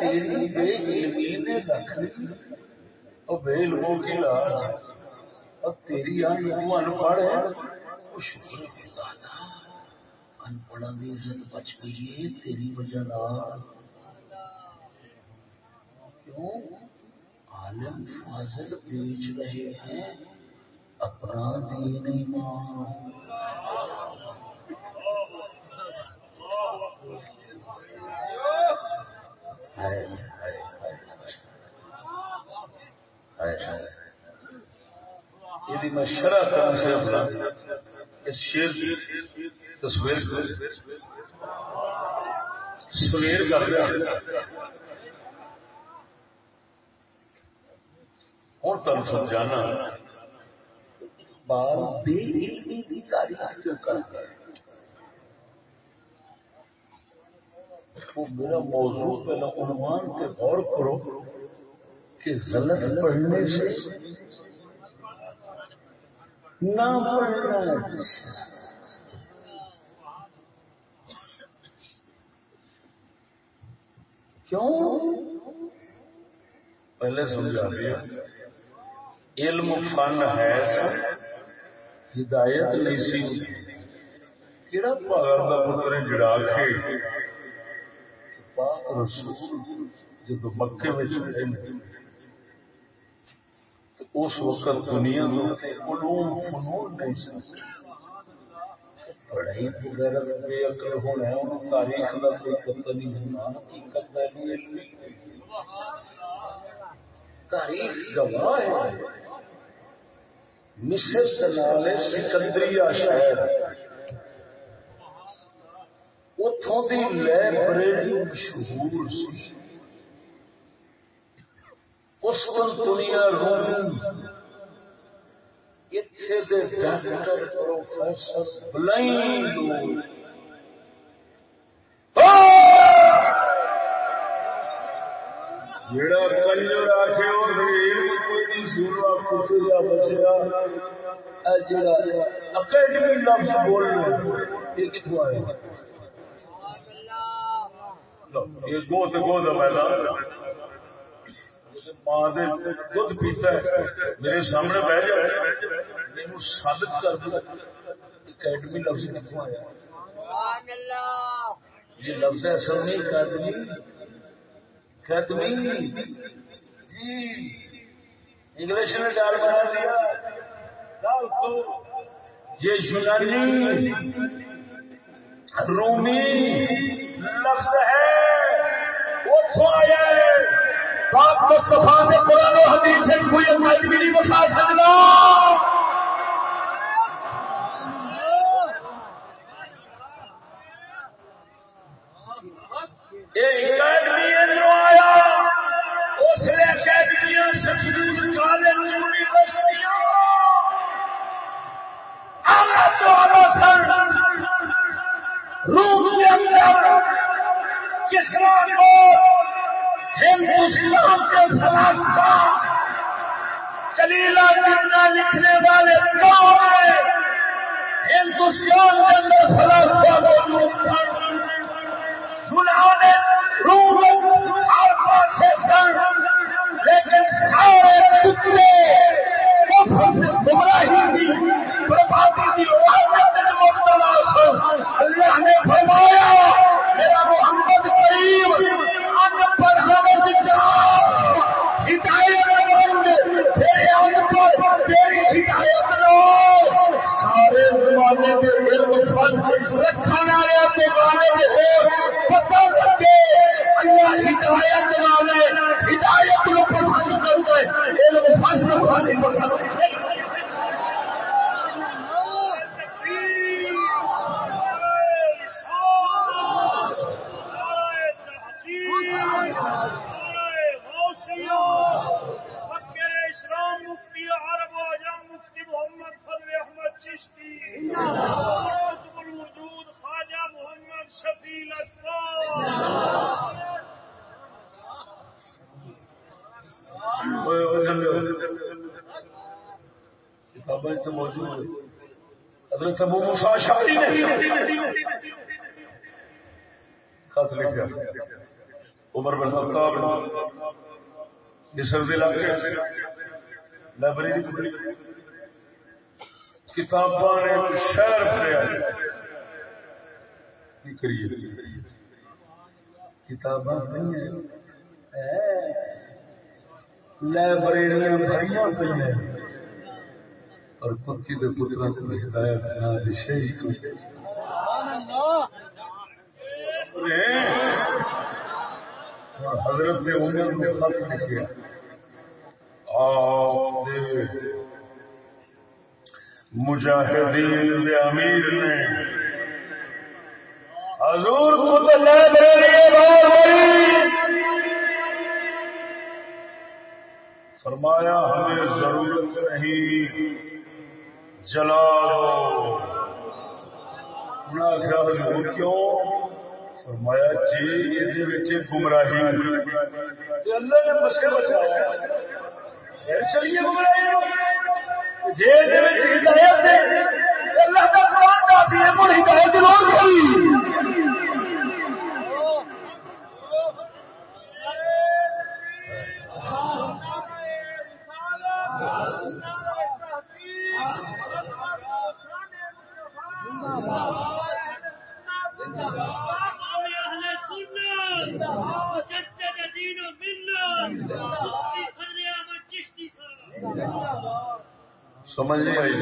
تیری بے علمی نے اور بے علموں کی تیری ان پڑھ ہے۔ شکر ان پڑھا عزت بچ گئی ہے تیری وجہ کیوں؟ عالم فاضل بیچ رہے ہیں، اپنا دین ایمان۔ یہ میں شرح سے اپنا اس شیر کی تصویر سویر کر رہا ہوں تم سمجھانا۔ بے علمی کی تاریخ کیوں کر وہ میرا موضوع پہلے عنوان کے غور کرو کہ غلط پڑھنے سے نہ پڑھنا اچھا۔ کیوں؟ پہلے سمجھا دیا۔ علم فن ہے ہدایت نہیں سی۔ کہڑا پاگل کا پتر جڑا کے رسول جب مکے میں اس وقت دنیا علوم فنون نہیں سکتے پڑھائی غیرت بے عقل ہونا ہے انہوں تاریخ کا کوئی پتہ نہیں ہونا حقیقت کا علم تاریخ گواہ ہے۔ مصر نال سکندری شہر۔ اتوں کی لائبریری مشہور سی۔ اس دنیا روم اتنے دے ڈاکٹر پروفیسر بلائنڈ جڑا کنجر آخے اکیڈمی لفظ بولنا یہ کتوں آیا یہ گو سے گو کا میدان ماں دھد پیتا ہے۔ میرے سامنے بہ جائے میرے ثابت کر دو۔ اکیڈمی لفظ کتوں آیا یہ لفظ اصل نہیں، اکیڈمی۔ جی۔ انگلش نے ڈال بنا دیا۔ یہ یونانی۔ رومی۔ لفظ ہے۔ وہ آیا ہے پاک مصطفیٰ نے قرآن و حدیث سے کوئی اپنا نہیں بتا سکتا۔ ہندوستان کے فلاسفہ کلیلا کرنا لکھنے والے کون ہیں؟ ہندوستان کے اندر فلاسفہ چناؤ نے روم اور سے سن، لیکن سارے کتنے گمراہی کی بربادی کی اللہ نے فرمایا، میرا محمد کریم سارے زمانے کے علم فن رکھنے والے حضرت ابو موسیٰ شاہی نے۔ خط لکھا عمر بن خطاب مصر ضلع لائبریری کتاباں نے شہر پڑیا کی کریے؟ کتاباں نہیں ہیں۔ لائبریریاں بھریاں پہ ہیں اور کتی کے پترا کو ہدایت نہ کو حضرت عمر نے خط مجاہدین دے امیر نے حضور کو تو فرمایا، ہمیں ضرورت نہیں۔ جلا دو حضور کیوں؟ فرمایا جی یہ گمراہی اللہ نے بچایا۔ چلیے گمراہی جی ہدایت اللہ کا قرآن چاہتی ہے پر ہدایت سمجھ نہیں آئی۔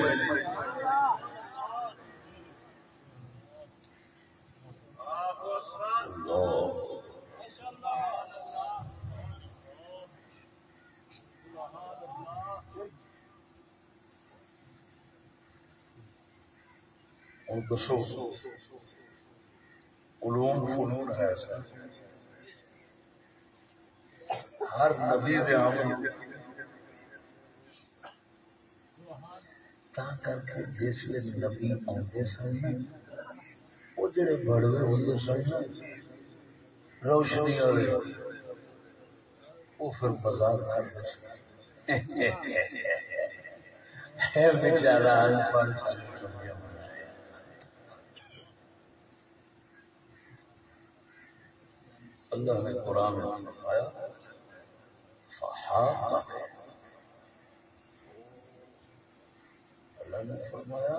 دسو۔ علوم فنون ہے سر ہر نبی دے کر کے جس نبی آتے سن وہ جڑے بڑوے ہوتے سن روشنی والے وہ پھر بازار کرتے بیچارا پانچ سال اللہ نے قرآن میں فرمایا فحاق اللہ نے فرمایا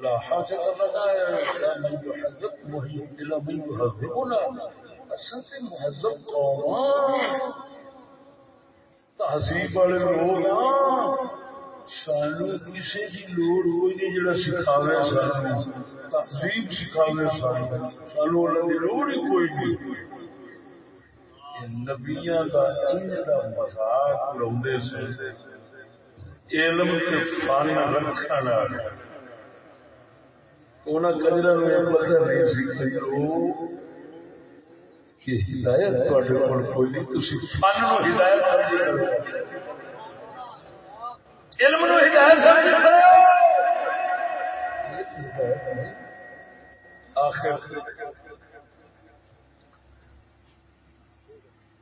لا حاجة لنا إلى من يحذب إلى من يهذبنا. أسنت مهذب قوما تہذیب والے لوگ سانو کسی کی لوڑ ہوئی نہیں جڑا سکھاوے سانو تہذیب سکھاوے سانو سانو لوڑ ہی کوئی نہیں۔ نبیاں کا ان کا مذاق لاؤ سے علم کے فن رکھنا انہیں کجرا میں پتہ نہیں سیکھی کہ ہدایت تے کو کوئی نہیں تھی فن نو ہدایت علم نو ہدایت آخر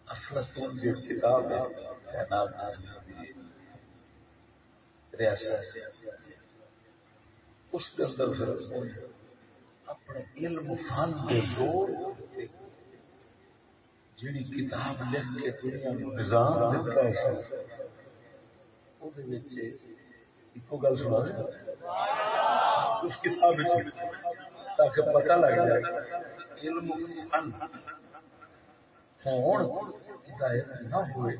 افلاطون کی کتاب ہے نام ریاست اس کے اندر پھر اپنے علم فن کے زور جڑی کتاب لکھ کے دنیا کو نظام دیتا ہے ایک گل سنا اس کتاب تاکہ پتہ لگ جائے علم فن ہوں ہدایت نہ ہوئے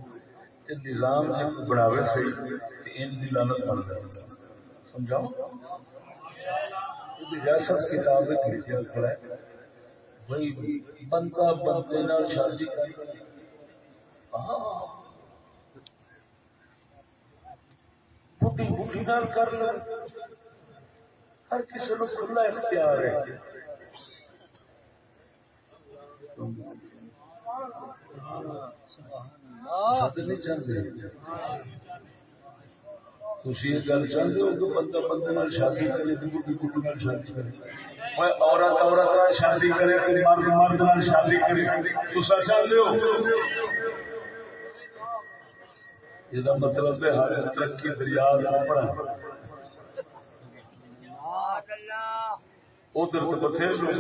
نظام جب بناوے صحیح ان کی لانت بن جائے۔ سمجھاؤ؟ ریاست کتاب لکھا کھڑا ہے بھائی بندہ بندے نال شادی کر بڑھی بڑھی نال کر لو۔ ہر کسی کو کھلا اختیار ہے۔ نہیں چاہتے تھی یہ گل چاہتے ہو کہ بندہ بندے شادی کرے دور بڑھی بڑھی شادی کرے۔ عورت عورت شادی کرے مرد مرد شادی کرے۔ تو چاہتے ہو؟ یہ مطلب ہے ہر ترقی دریا پڑا ادھر تو بتھیرے لوگ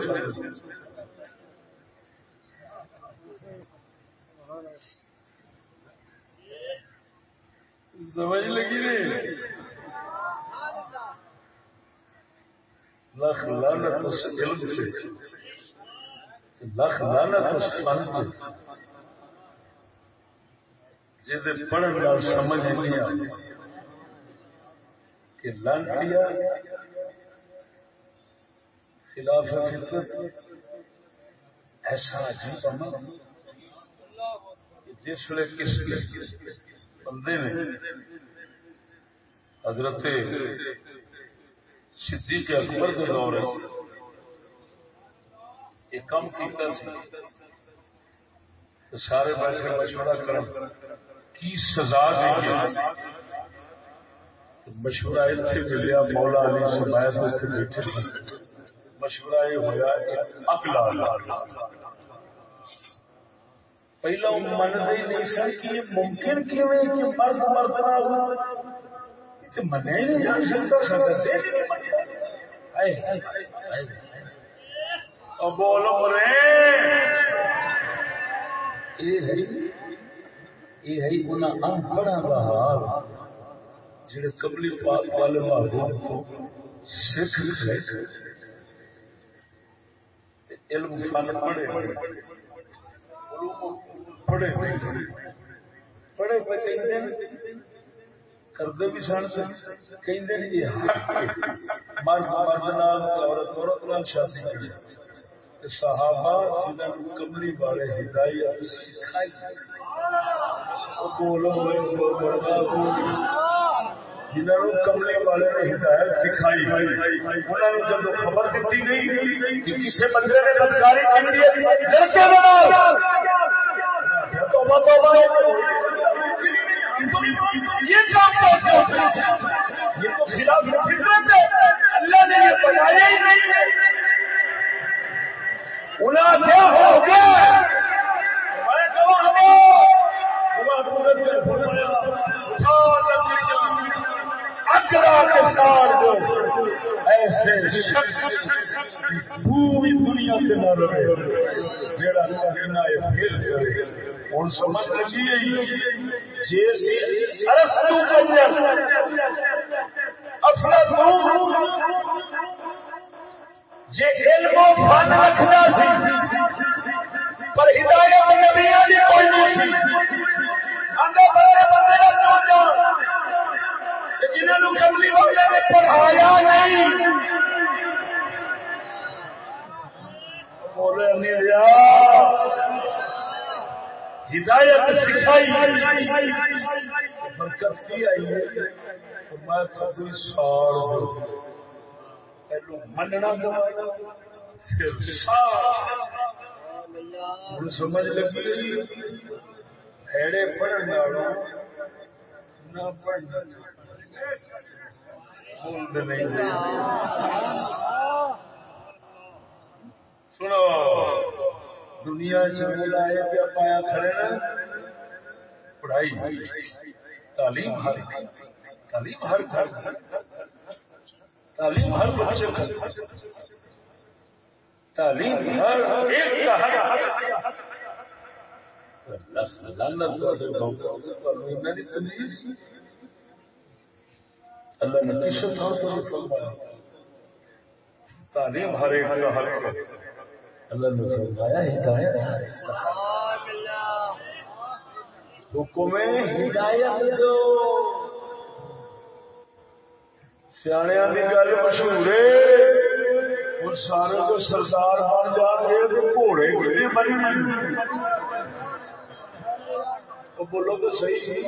سمجھ لگی نہیں؟ لکھ لانت اس علم سے۔ لکھ لانت اس فن سے۔ جی پڑھن کا سمجھ نہیں آ کہ لانتیا خلاف فطرت، ایسا عجیب عمل۔ جس ویلے کس بندے نے حضرت صدیق اکبر کے دور یہ کم کیتا سی سارے بیٹھے مشورہ کر کی سزا دیں مشورہ اتنے ملیا، مولا علی سمایت بیٹھے۔ مشورہ یہ ہوا اگلا پہلا منتے ہی نہیں سن کہ یہ ممکن کیوں ہے کہ مرد مرد نہ ہو؟ منیا نہیں جان سکتا سر بولو جڑے کبلی پاک والے محبوب سکھ علم فن پڑھے۔ پڑھے پڑھے پہ کرتے بھی سن کہ مرد مرد نال عورت عورت نال شادی کری صحابہ جنہوں کملی والے ہدایت سکھائی۔ بولو جنہوں کملی والے نے ہدایت سکھائی۔ انہوں نے جب خبر دیتی نہیں کہ کسی بندے نے بدکاری کی یہ کام کیسے یہ تو خلاف فطرت ہے۔ اللہ نے یہ بنایا ہی نہیں۔ انہیں کیا ہو گیا۔ کے ساتھ ایسے پوری دنیا کے نہ رہے میرا ہے پھر ہوں سمجھ لگی جی علم و جی فن رکھنا سی، پر ہدایت کوئی نہیں جنہوں کملی والے نے پڑھایا نہیں۔ بولے نہیں ہدایت سکھائی برکت کی آئی ہے۔ کوئی سال پہلو مننا سمجھ لگی ہیڑے جی۔ پڑھنے والوں نہ پڑھنا بولتے نہیں۔ دنیا چلے پہ پایا کھڑے نا پڑھائی، تعلیم ہر تعلیم ہر گھر، تعلیم ہر بچے تعلیم ہر ایک کا اللہ نے تعلیم ہر ایک کا حق۔ اللہ نے فرمایا، ہدایت حکم ہدایت دو۔ سیاح کی گل مشہور ہے۔ سارے کو سردار بن جان گے تو گھوڑے کتنے بن بولو تو صحیح جی۔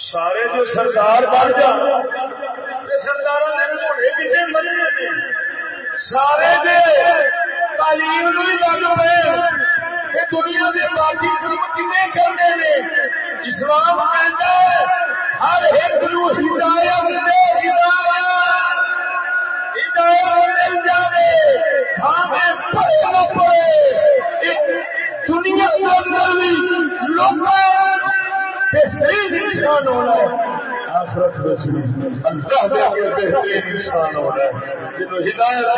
سارے جو سردار بن جائے سردار سارے تعلیم بن دنیا کے باقی کم کرتے ہیں اسلام کہتا ہے، ہر ایک ہدایت ہدایت مل جائے دنیا انسان ہونا آخرت انسان ہونا ہدایت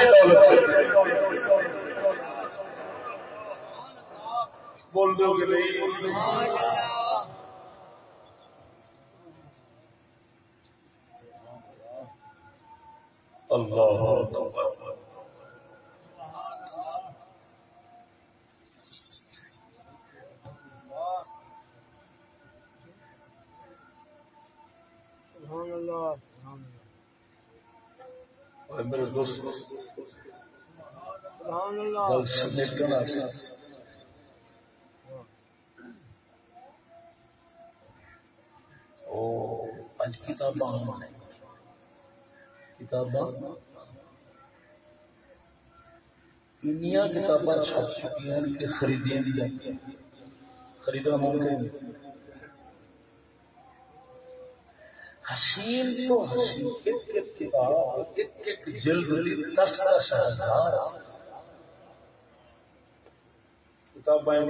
بول دو گے نہیں اللہ میرے دوست کتاباں کتاباں کتاباں چھپ چکی ہیں خریدی خریدنا ممکن حسین تو حسین، ایک ایک کتاب، ایک ایک جلد دس دس ہزار۔ کتابیں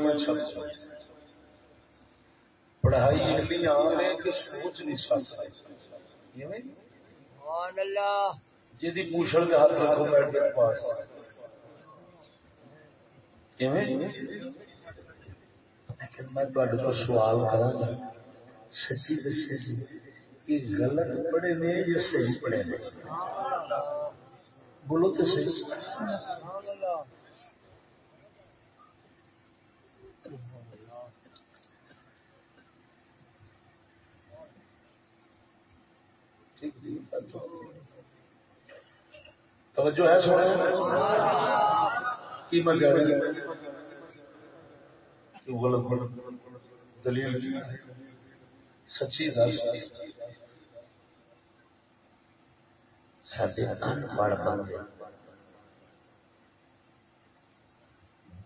پڑھائی اتنی عام ہے کہ سوچ نہیں سکتا۔ جی پوچھل کے ہاتھ رکھو بیٹھ کے پاس۔ لیکن میں سوال کرا سچی دسی کہ غلط پڑھے نے یا صحیح پڑھے نے؟ بولو تو صحیح۔ توجہ ہے سونے کی میں کہہ رہا غلط دلیل سچی دس۔ سڈے ان پڑھ بندے۔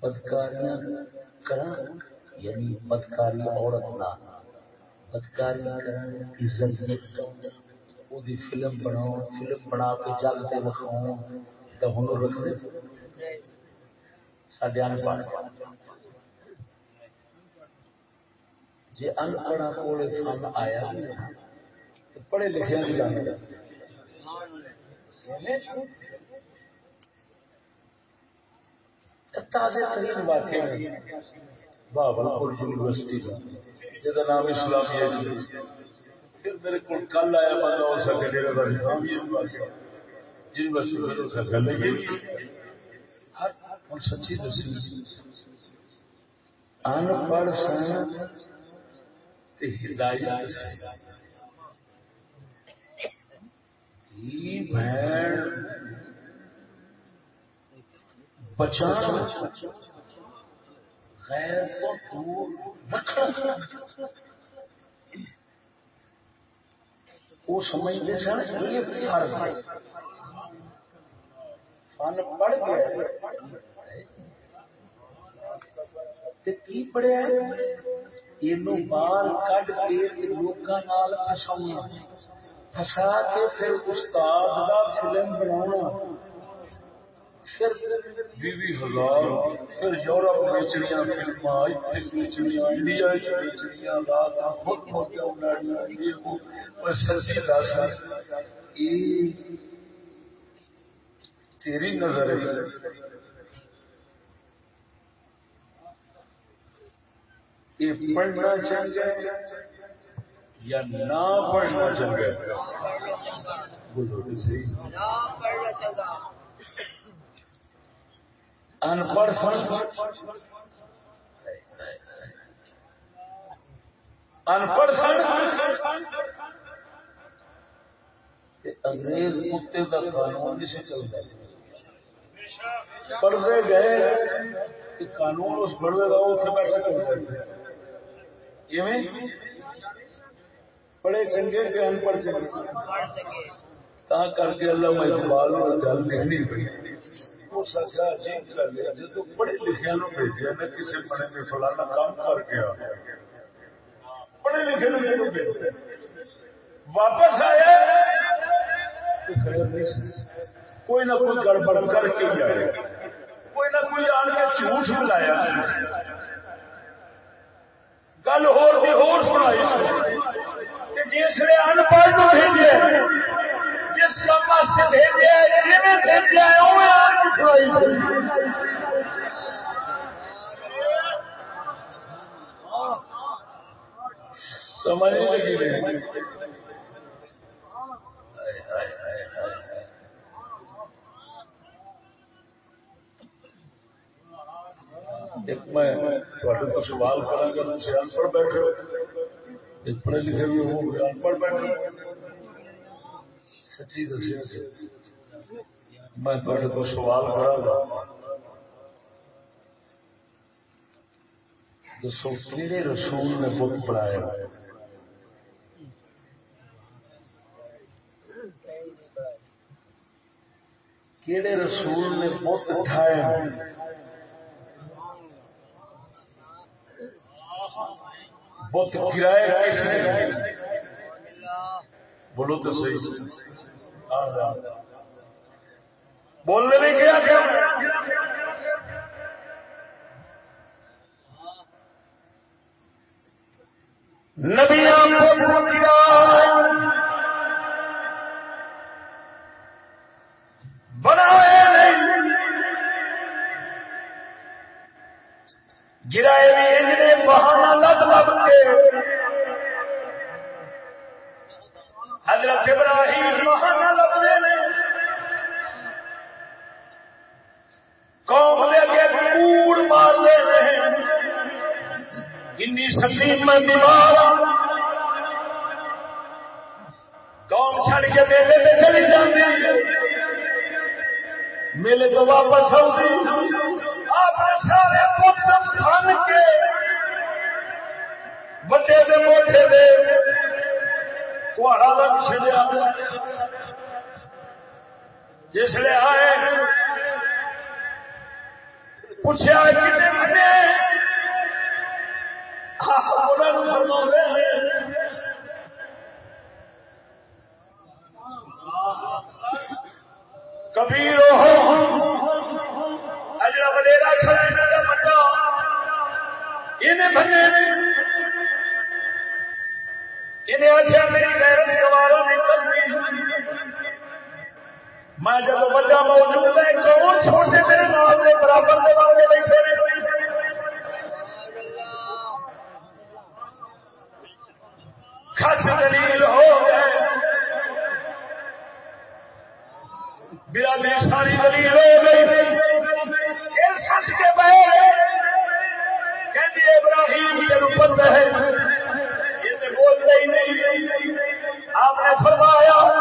بدکاریاں کرن یعنی بدکاری عورت نہ۔ بدکاری کرن، عزت وہ فلم بناؤ فلم بنا کے جل کے دکھاؤ تو ہنر رکھ دے سڈے ان پڑھ جی ان پڑھا کو فن آیا پڑھے لکھے نہیں جانے تازے ترین واقع بابل پور یونیورسٹی کا جہاں نام اسلامیہ پھر میرے کو کل آیا بندہ ہو سکے میرے کا نام یہ واقعہ۔ یونیورسٹی میں ہو سکا لیکن ہر سچی دسی۔ ان پڑھ سن ہدایت سے۔ بچانا۔ غیر کو دور رکھنا۔ وہ سمجھتے سن، یہ فرض ہے۔ فن پڑھ گیا کی پڑھیا یہ بال کھ کے لوگوں فساؤنا فسا کے پھر استاد کا فلم بنا پھر بیوی ہزار، پھر یورپ بیچنیا فلم بیچنیا انڈیا بیچنیا رات خود سچی دس تیری نظر یہ پڑھنا چاہیے یا نہ پڑھنا چاہیے۔ ان پڑھ ان پڑھ انگریز کتے کا قانون جسے چلتا۔ ہے پڑھتے گئے قانون اس پڑھے گا اتنے بیٹھا چلتا ہے۔ بڑے چنگے کے ان پڑھ چنگے۔ تا کر کے اللہ میں اقبال گل لکھنی پڑی۔ اس آخیا عجیب گل ہے جی۔ جب پڑھے لکھے نو بھیجا میں کسی بڑے میں فلانا کام کر کے پڑھے لکھے نو بھیجا واپس آیا کوئی نہ کوئی گڑبڑ کر کے آئے۔ کوئی نہ کوئی آن کے جھوٹ بلایا۔ گل ہو سنائی جس نے ان پڑھ بھیجے، جس کام بھیجے جی بھیجا سمجھ لگی ایک میں تو سوال کرا گا تھی ان پڑھ بیٹھے ایک پڑھے لکھے بھی ہو گئے ان پڑھ بیٹھے سچی دسیا میں تو سوال کرا گا دسو کہڑے رسول نے بت پڑھایا؟ کہڑے رسول نے بت اٹھایا؟ بت بہت کرایہ بولو تو صحیح۔ بولنے میں کیا کیا؟ نبیاں بنائے نہیں۔ گرائے بھی بہانا لگ لگ کے۔ حضرت ابراہیم بہانا لگتے ہیں قوم لے کے کوڑ مارتے ہیں۔ سبھی میں بیمار قوم چھڑ کے میلے میں چلی جاتی میلے تو واپس آتی سارے پتر کے۔ بڑے دے موٹے دے۔ کوڑا رنگ چلیا جس لیے آئے پوچھا کتنے بنے کبھی رو وڈیرا کھڑا یہاں کا بڑا انہیں بنے انہیں آخیا، میری غیرت گوارا نہیں کرتی میں جب بڑا موجود ہے کون چھوٹے میرے نام کے برابر کے والے بیٹھے دلیل ہو گئے۔ برادری ساری دلیل ہو گئی۔ سر سچ کے کہ ابراہیم ہے یہ بول رہی نہیں۔ آپ نے فرمایا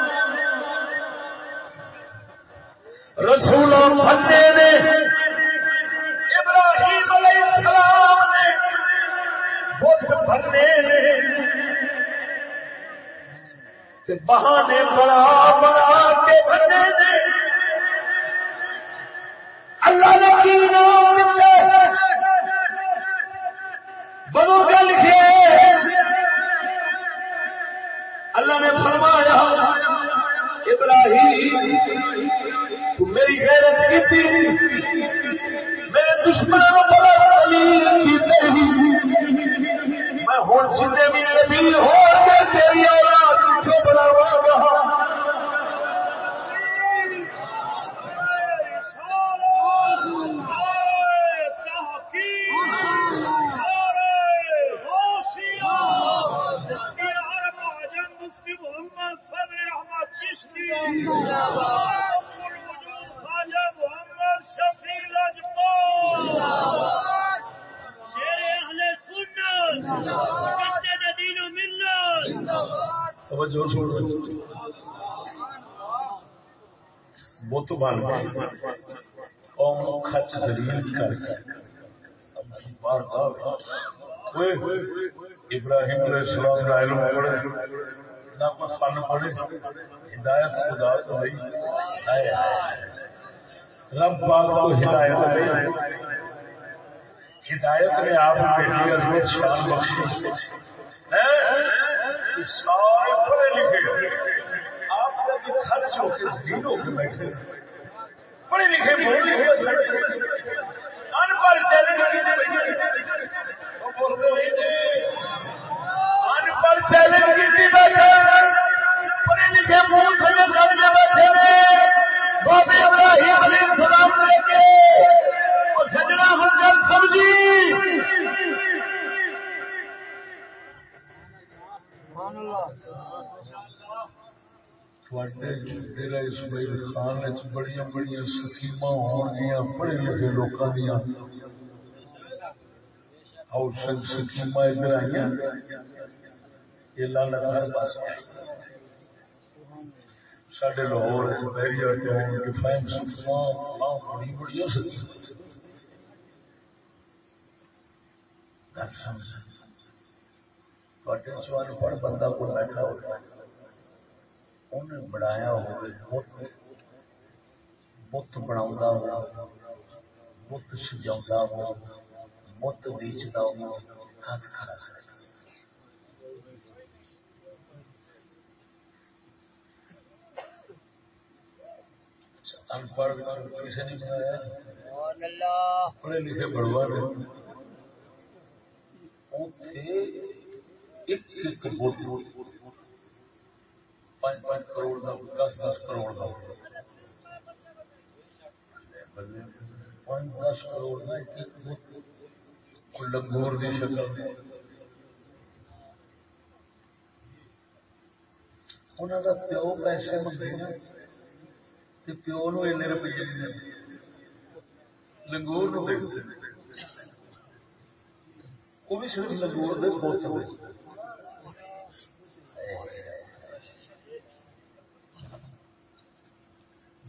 رسول بننے نے ابراہیم علیہ السلام نے بت بننے نے بہانے بڑا بڑا کے بننے نے اللہ نے کی نام بنو کے لکھے اللہ نے فرمایا، ابراہیم میری غیرت کی میرے دشمنوں بڑا دلیل کی میں ہوں سیدھے بھی نبی، ہو کے تیری بت بن گئے۔ قوم کچ دلیل کر ابراہیم علیہ السلام کا علم پڑھے۔ نہ کوئی فن پڑھے۔ ہدایت خدا تو نہیں۔ رب پاک کو ہدایت نہیں ہدایت نے آپ بیٹی عظمت شان بخشی۔ سارے پڑھے لکھے۔ خرچ ہو کے ہو کے بیٹھے پڑھے لکھے پڑھے لکھے ان پڑھ چیلنج کی بیٹھے پڑھے لکھے منہ کھڑے کر کے بیٹھے بابے ابراہیم علیہ السلام لے کے سجنا ہو کر سمجھی ڈیرا اسماعیل خان بڑی بڑی سکیم ہو پڑھے لکھے لوگوں دیا ہاؤسنگ سکیم ادھر آئی یہ لانت ہر پاس سڈے لاہور ڈیفینس بڑی بڑی سکیم سوال پڑھ بندہ کو بیٹھا ہوتا ہے۔ انہیں بنایا ہوئے بت بنا بت سجا ہوا بت بیچتا ہوا ہاتھ کھڑا ان پڑھ کسی نے بنایا پڑھے لکھے بڑوا نے ایک ایک پانچ پانچ کروڑ کا دس دس کروڑ کا پانچ دس کروڑ کا ایک لنگور کی شکل انہوں کا پیو پیسے منگے پیو نو روپیے لنگور وہ بھی صرف لنگور دے۔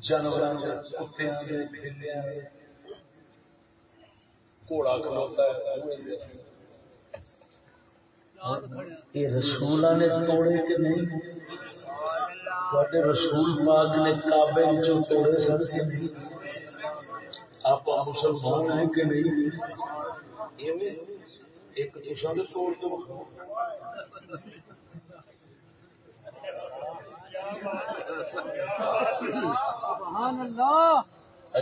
بہت جانور گھوڑا کھلوتا ہے یہ رسول نے توڑے کہ نہیں؟ رسول پاک نے کابے جو توڑے سن کے آپ مسلمان ہیں کہ نہیں؟ ایک دوسرے توڑ کے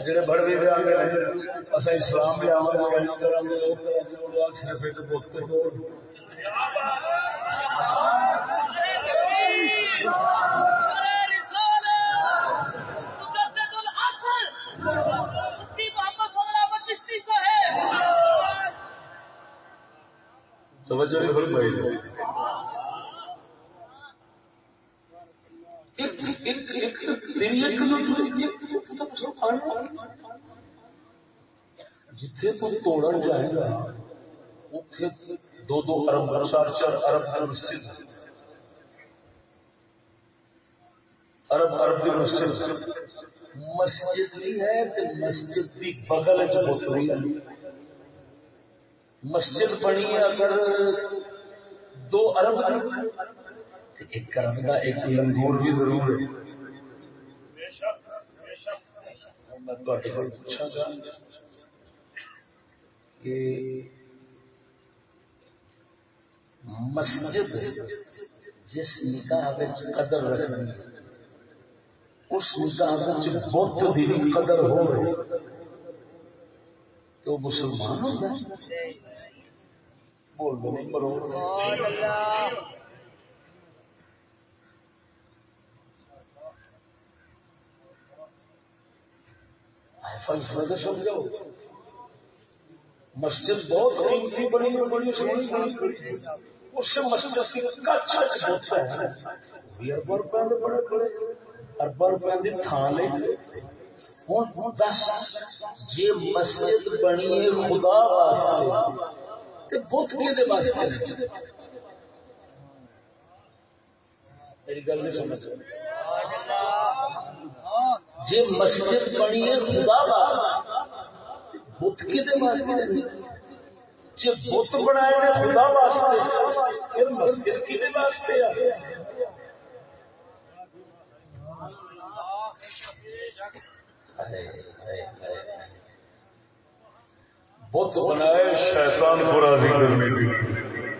جڑے بڑے بھی اصل اسلام بھی آ صرف ایک بت توجہ فرمائی۔ جتھے تو توڑ جائے گا دو دو ارب چار چار ارب مسجد۔ ارب ارب کی مسجد۔ مسجد بھی ہے مسجد بھی بغل چ مسجد بنی ہے اگر دو ارب ایک ارب کا ایک لنگور بھی ضرور ہے۔ میں پوچھا گا کہ مسجد جس نکاح قدر رکھنی اس نکاح بہت بھی قدر ہو رہی تو مسلمان ہوتا ہے سمجھو۔ مسجد بہت قیمتی بڑی بڑی سونی اس سے مسجد کا اچھا ہوتا ہے۔ بڑے بڑے اربا روپے کی تھان لے ہوں دس جی مسجد بنی ہے خدا واسطے۔ بت کے واسطے۔ میری گل نہیں سمجھ۔ جی مسجد بنی ہے خدا واسطے بت کے واسطے جی بت بنائے خدا واسطے۔ پھر مسجد کے واسطے بت بنائے شیطان کو راضی کرنے کے لیے۔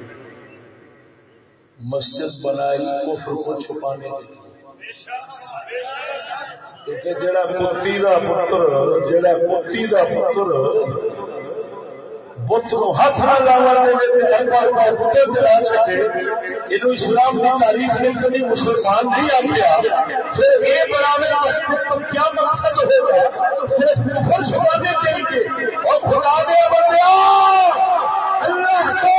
مسجد بنائی کفر کو چھپانے کے لیے۔ جڑا پتی کا پتر جڑا پتی کا پتر، بت نو ہاتھ نہ لاوا یہ اسلام کی تاریخ نہیں کبھی مسلمان نہیں آ گیا پھر یہ کیا مقصد ہوگا صرف کفر چھپانے کے لیے۔ اور خدا دے بندے اللہ کو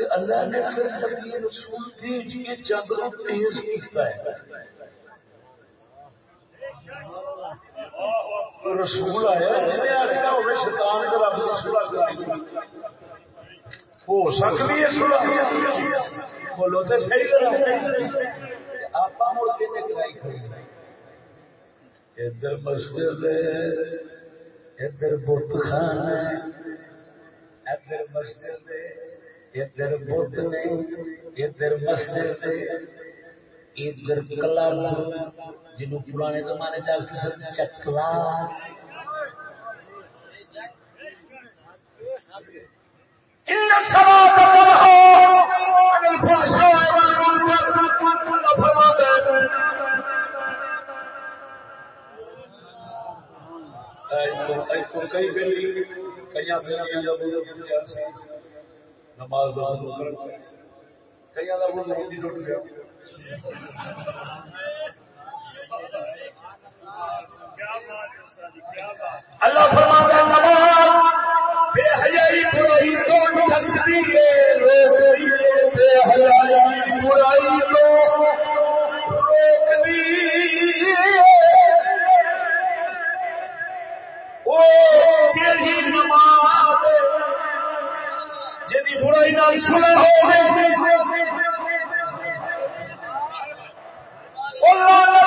جنگ اللہ نے پھر نبی رسول بھیج کے جنگ کو تیز کیتا ہے۔ رسول آیا شیطان کا رب رسول ہو سکتی ہے بولو تو صحیح آپ کرائی کھڑی ادھر مسجد ادھر بت خان ادھر مسجد ادھر بت نے ادھر مسجد ادھر کلب جنو پرانے زمانے چکلا کئی کئی نماز کئی اللہ فرماتا نماز بے حیائی برائی تو ٹھکتی ہے۔ بے حیائی برائی تو روکتی ہے۔ وہ تیری نماز جی برائی نال ہو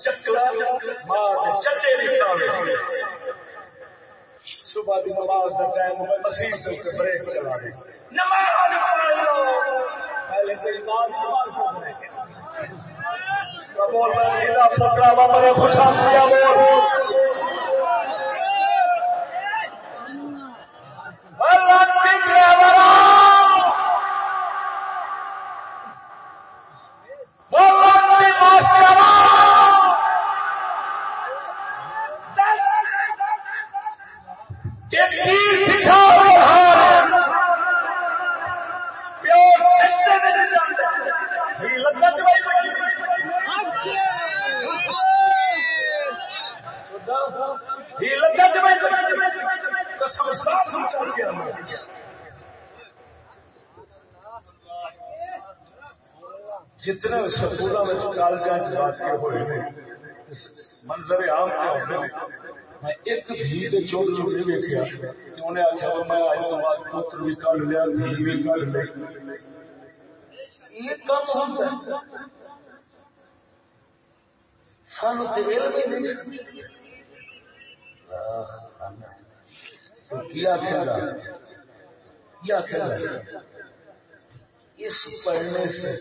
چکلا چٹے صبح کی نماز کا ٹائم میں مسیح سے بریک چلا نماز پہلے تیری نماز بول پکڑا کیا بول۔ جتنے سکولوں میں کالج واقع ہوئے منظر عام سے ہوتے ہیں میں ایک دھی کے نہیں کہ انہیں آخیا میں تو بعد پتر بھی کر لیا، دھی بھی کر یہ کم ہوتا ہے۔ علم ہی نہیں کیا کیا اس پڑھنے سے۔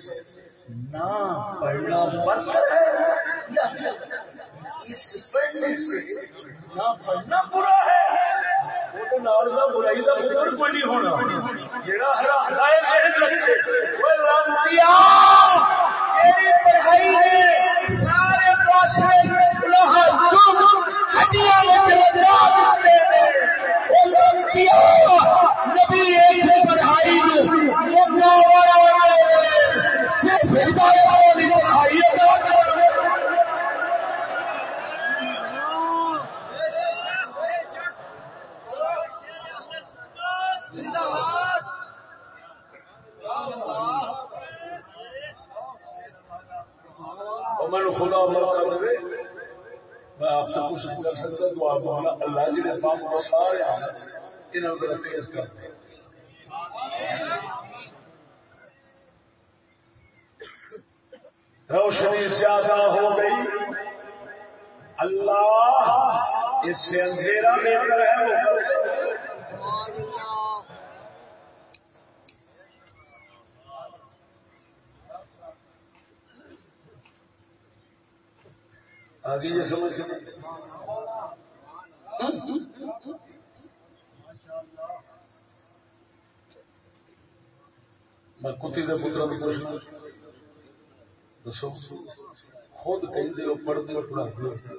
نہ پڑھنا بند ہے۔ یا اس پڑھنے سے نہ پڑھنا برا ہے۔ برائی کا پتر کوئی نہیں ہونا۔ جڑا سارے پاس نبی پڑھائی میں خدا موقع دے میں آپ سے کچھ نہیں کر سکتا تو آپ اللہ جی نے کام کو سارے انہوں نے تیز کر دیں۔ روشنی زیادہ ہو گئی۔ اللہ اس سے اندھیرا بہتر ہے وہ۔ آگے یہ سمجھ میں کتی کے پتر بھی کچھ دسو، خود کہیں دے پڑھتے اور پڑھاتے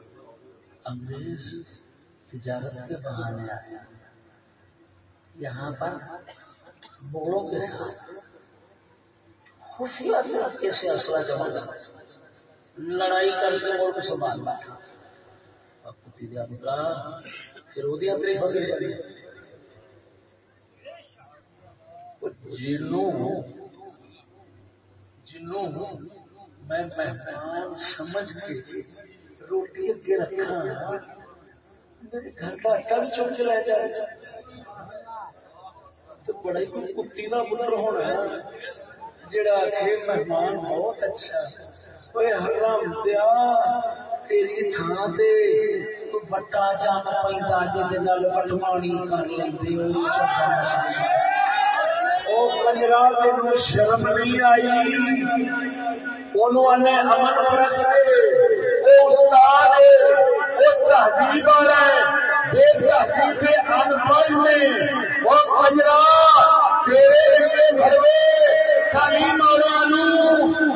انگریز تجارت کے بہانے آئے یہاں پر بوڑوں کے ساتھ خفیہ طریقے سے اصلہ جمع کرنا لڑائی کر کے ملک سنبھالنا پھر وہ جنوں جنوں میں مہمان سمجھ کے روٹی اگے رکھا میرے گھر کا آٹا بھی چوک کے لے جائے تو بڑا ہی کوئی کتی کا پتر ہونا جڑا آخر مہمان بہت اچھا حرام دیا تیری تھان سے بٹا جان پہ بٹمانی کر لیں شرم نہیں آئی انہوں نے امن رکھتے وہ استاد تہذیب بے تہذیب ان پڑھ نے تیرے گھر میں تعلیم والوں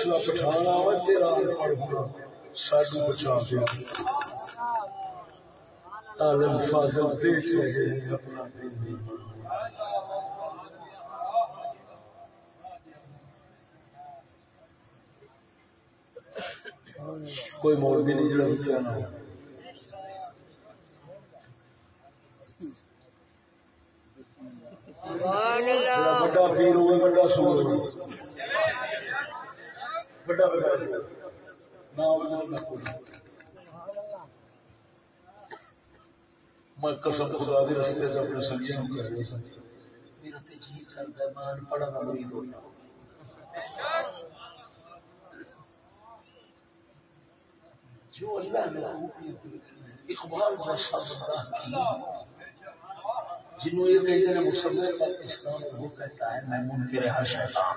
پچھلا پٹھانا تیرا ساڈو بچا دیا۔ عالم فاضل بیچ رہے اپنا کوئی موڑ بھی نہیں جڑا کیا نہ بڑا پیر ہوئے بڑا سور بڑا میں قسم خدا دے سے اپنے سنگیاں میرا ہے نہ جو اللہ نے خوبی اقبال کا جنہوں یہ کہتے ہیں وہ کہتا ہے میں منکر ہر شیطان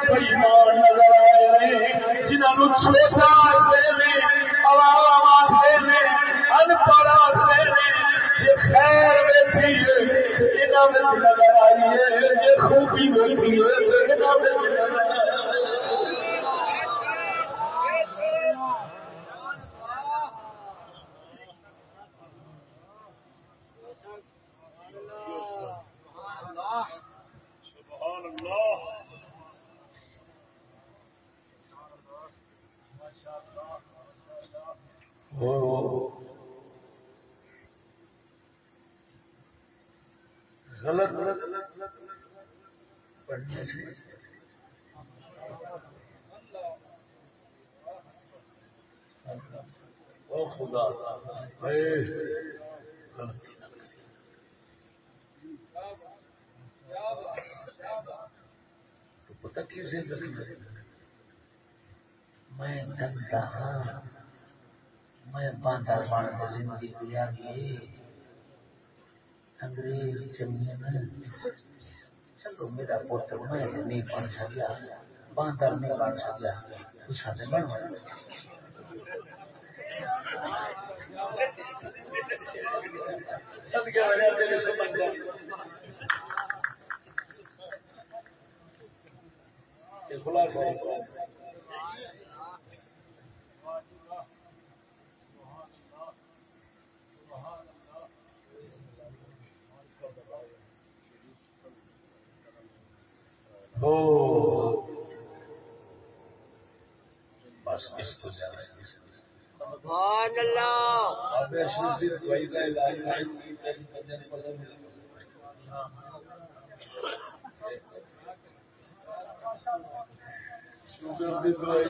نظر آئے نے جنہوں چھوٹا آتے ان پڑھ آتے نے ہے یہاں نظر آئیے خوبی اور وہ غلط پڑھنے سے۔ اور خدا۔ غلطی تو پتہ کیسے میں گندا ہاں۔ میں باندر بن کے زندگی گزاری انگریز چلیے چلو، میرا پوتر میں نہیں بن سکیا۔ باندر نہیں بن سکیا۔ تو سارے بن خلاصہ او بس اس کو زیادہ سبحان اللہ۔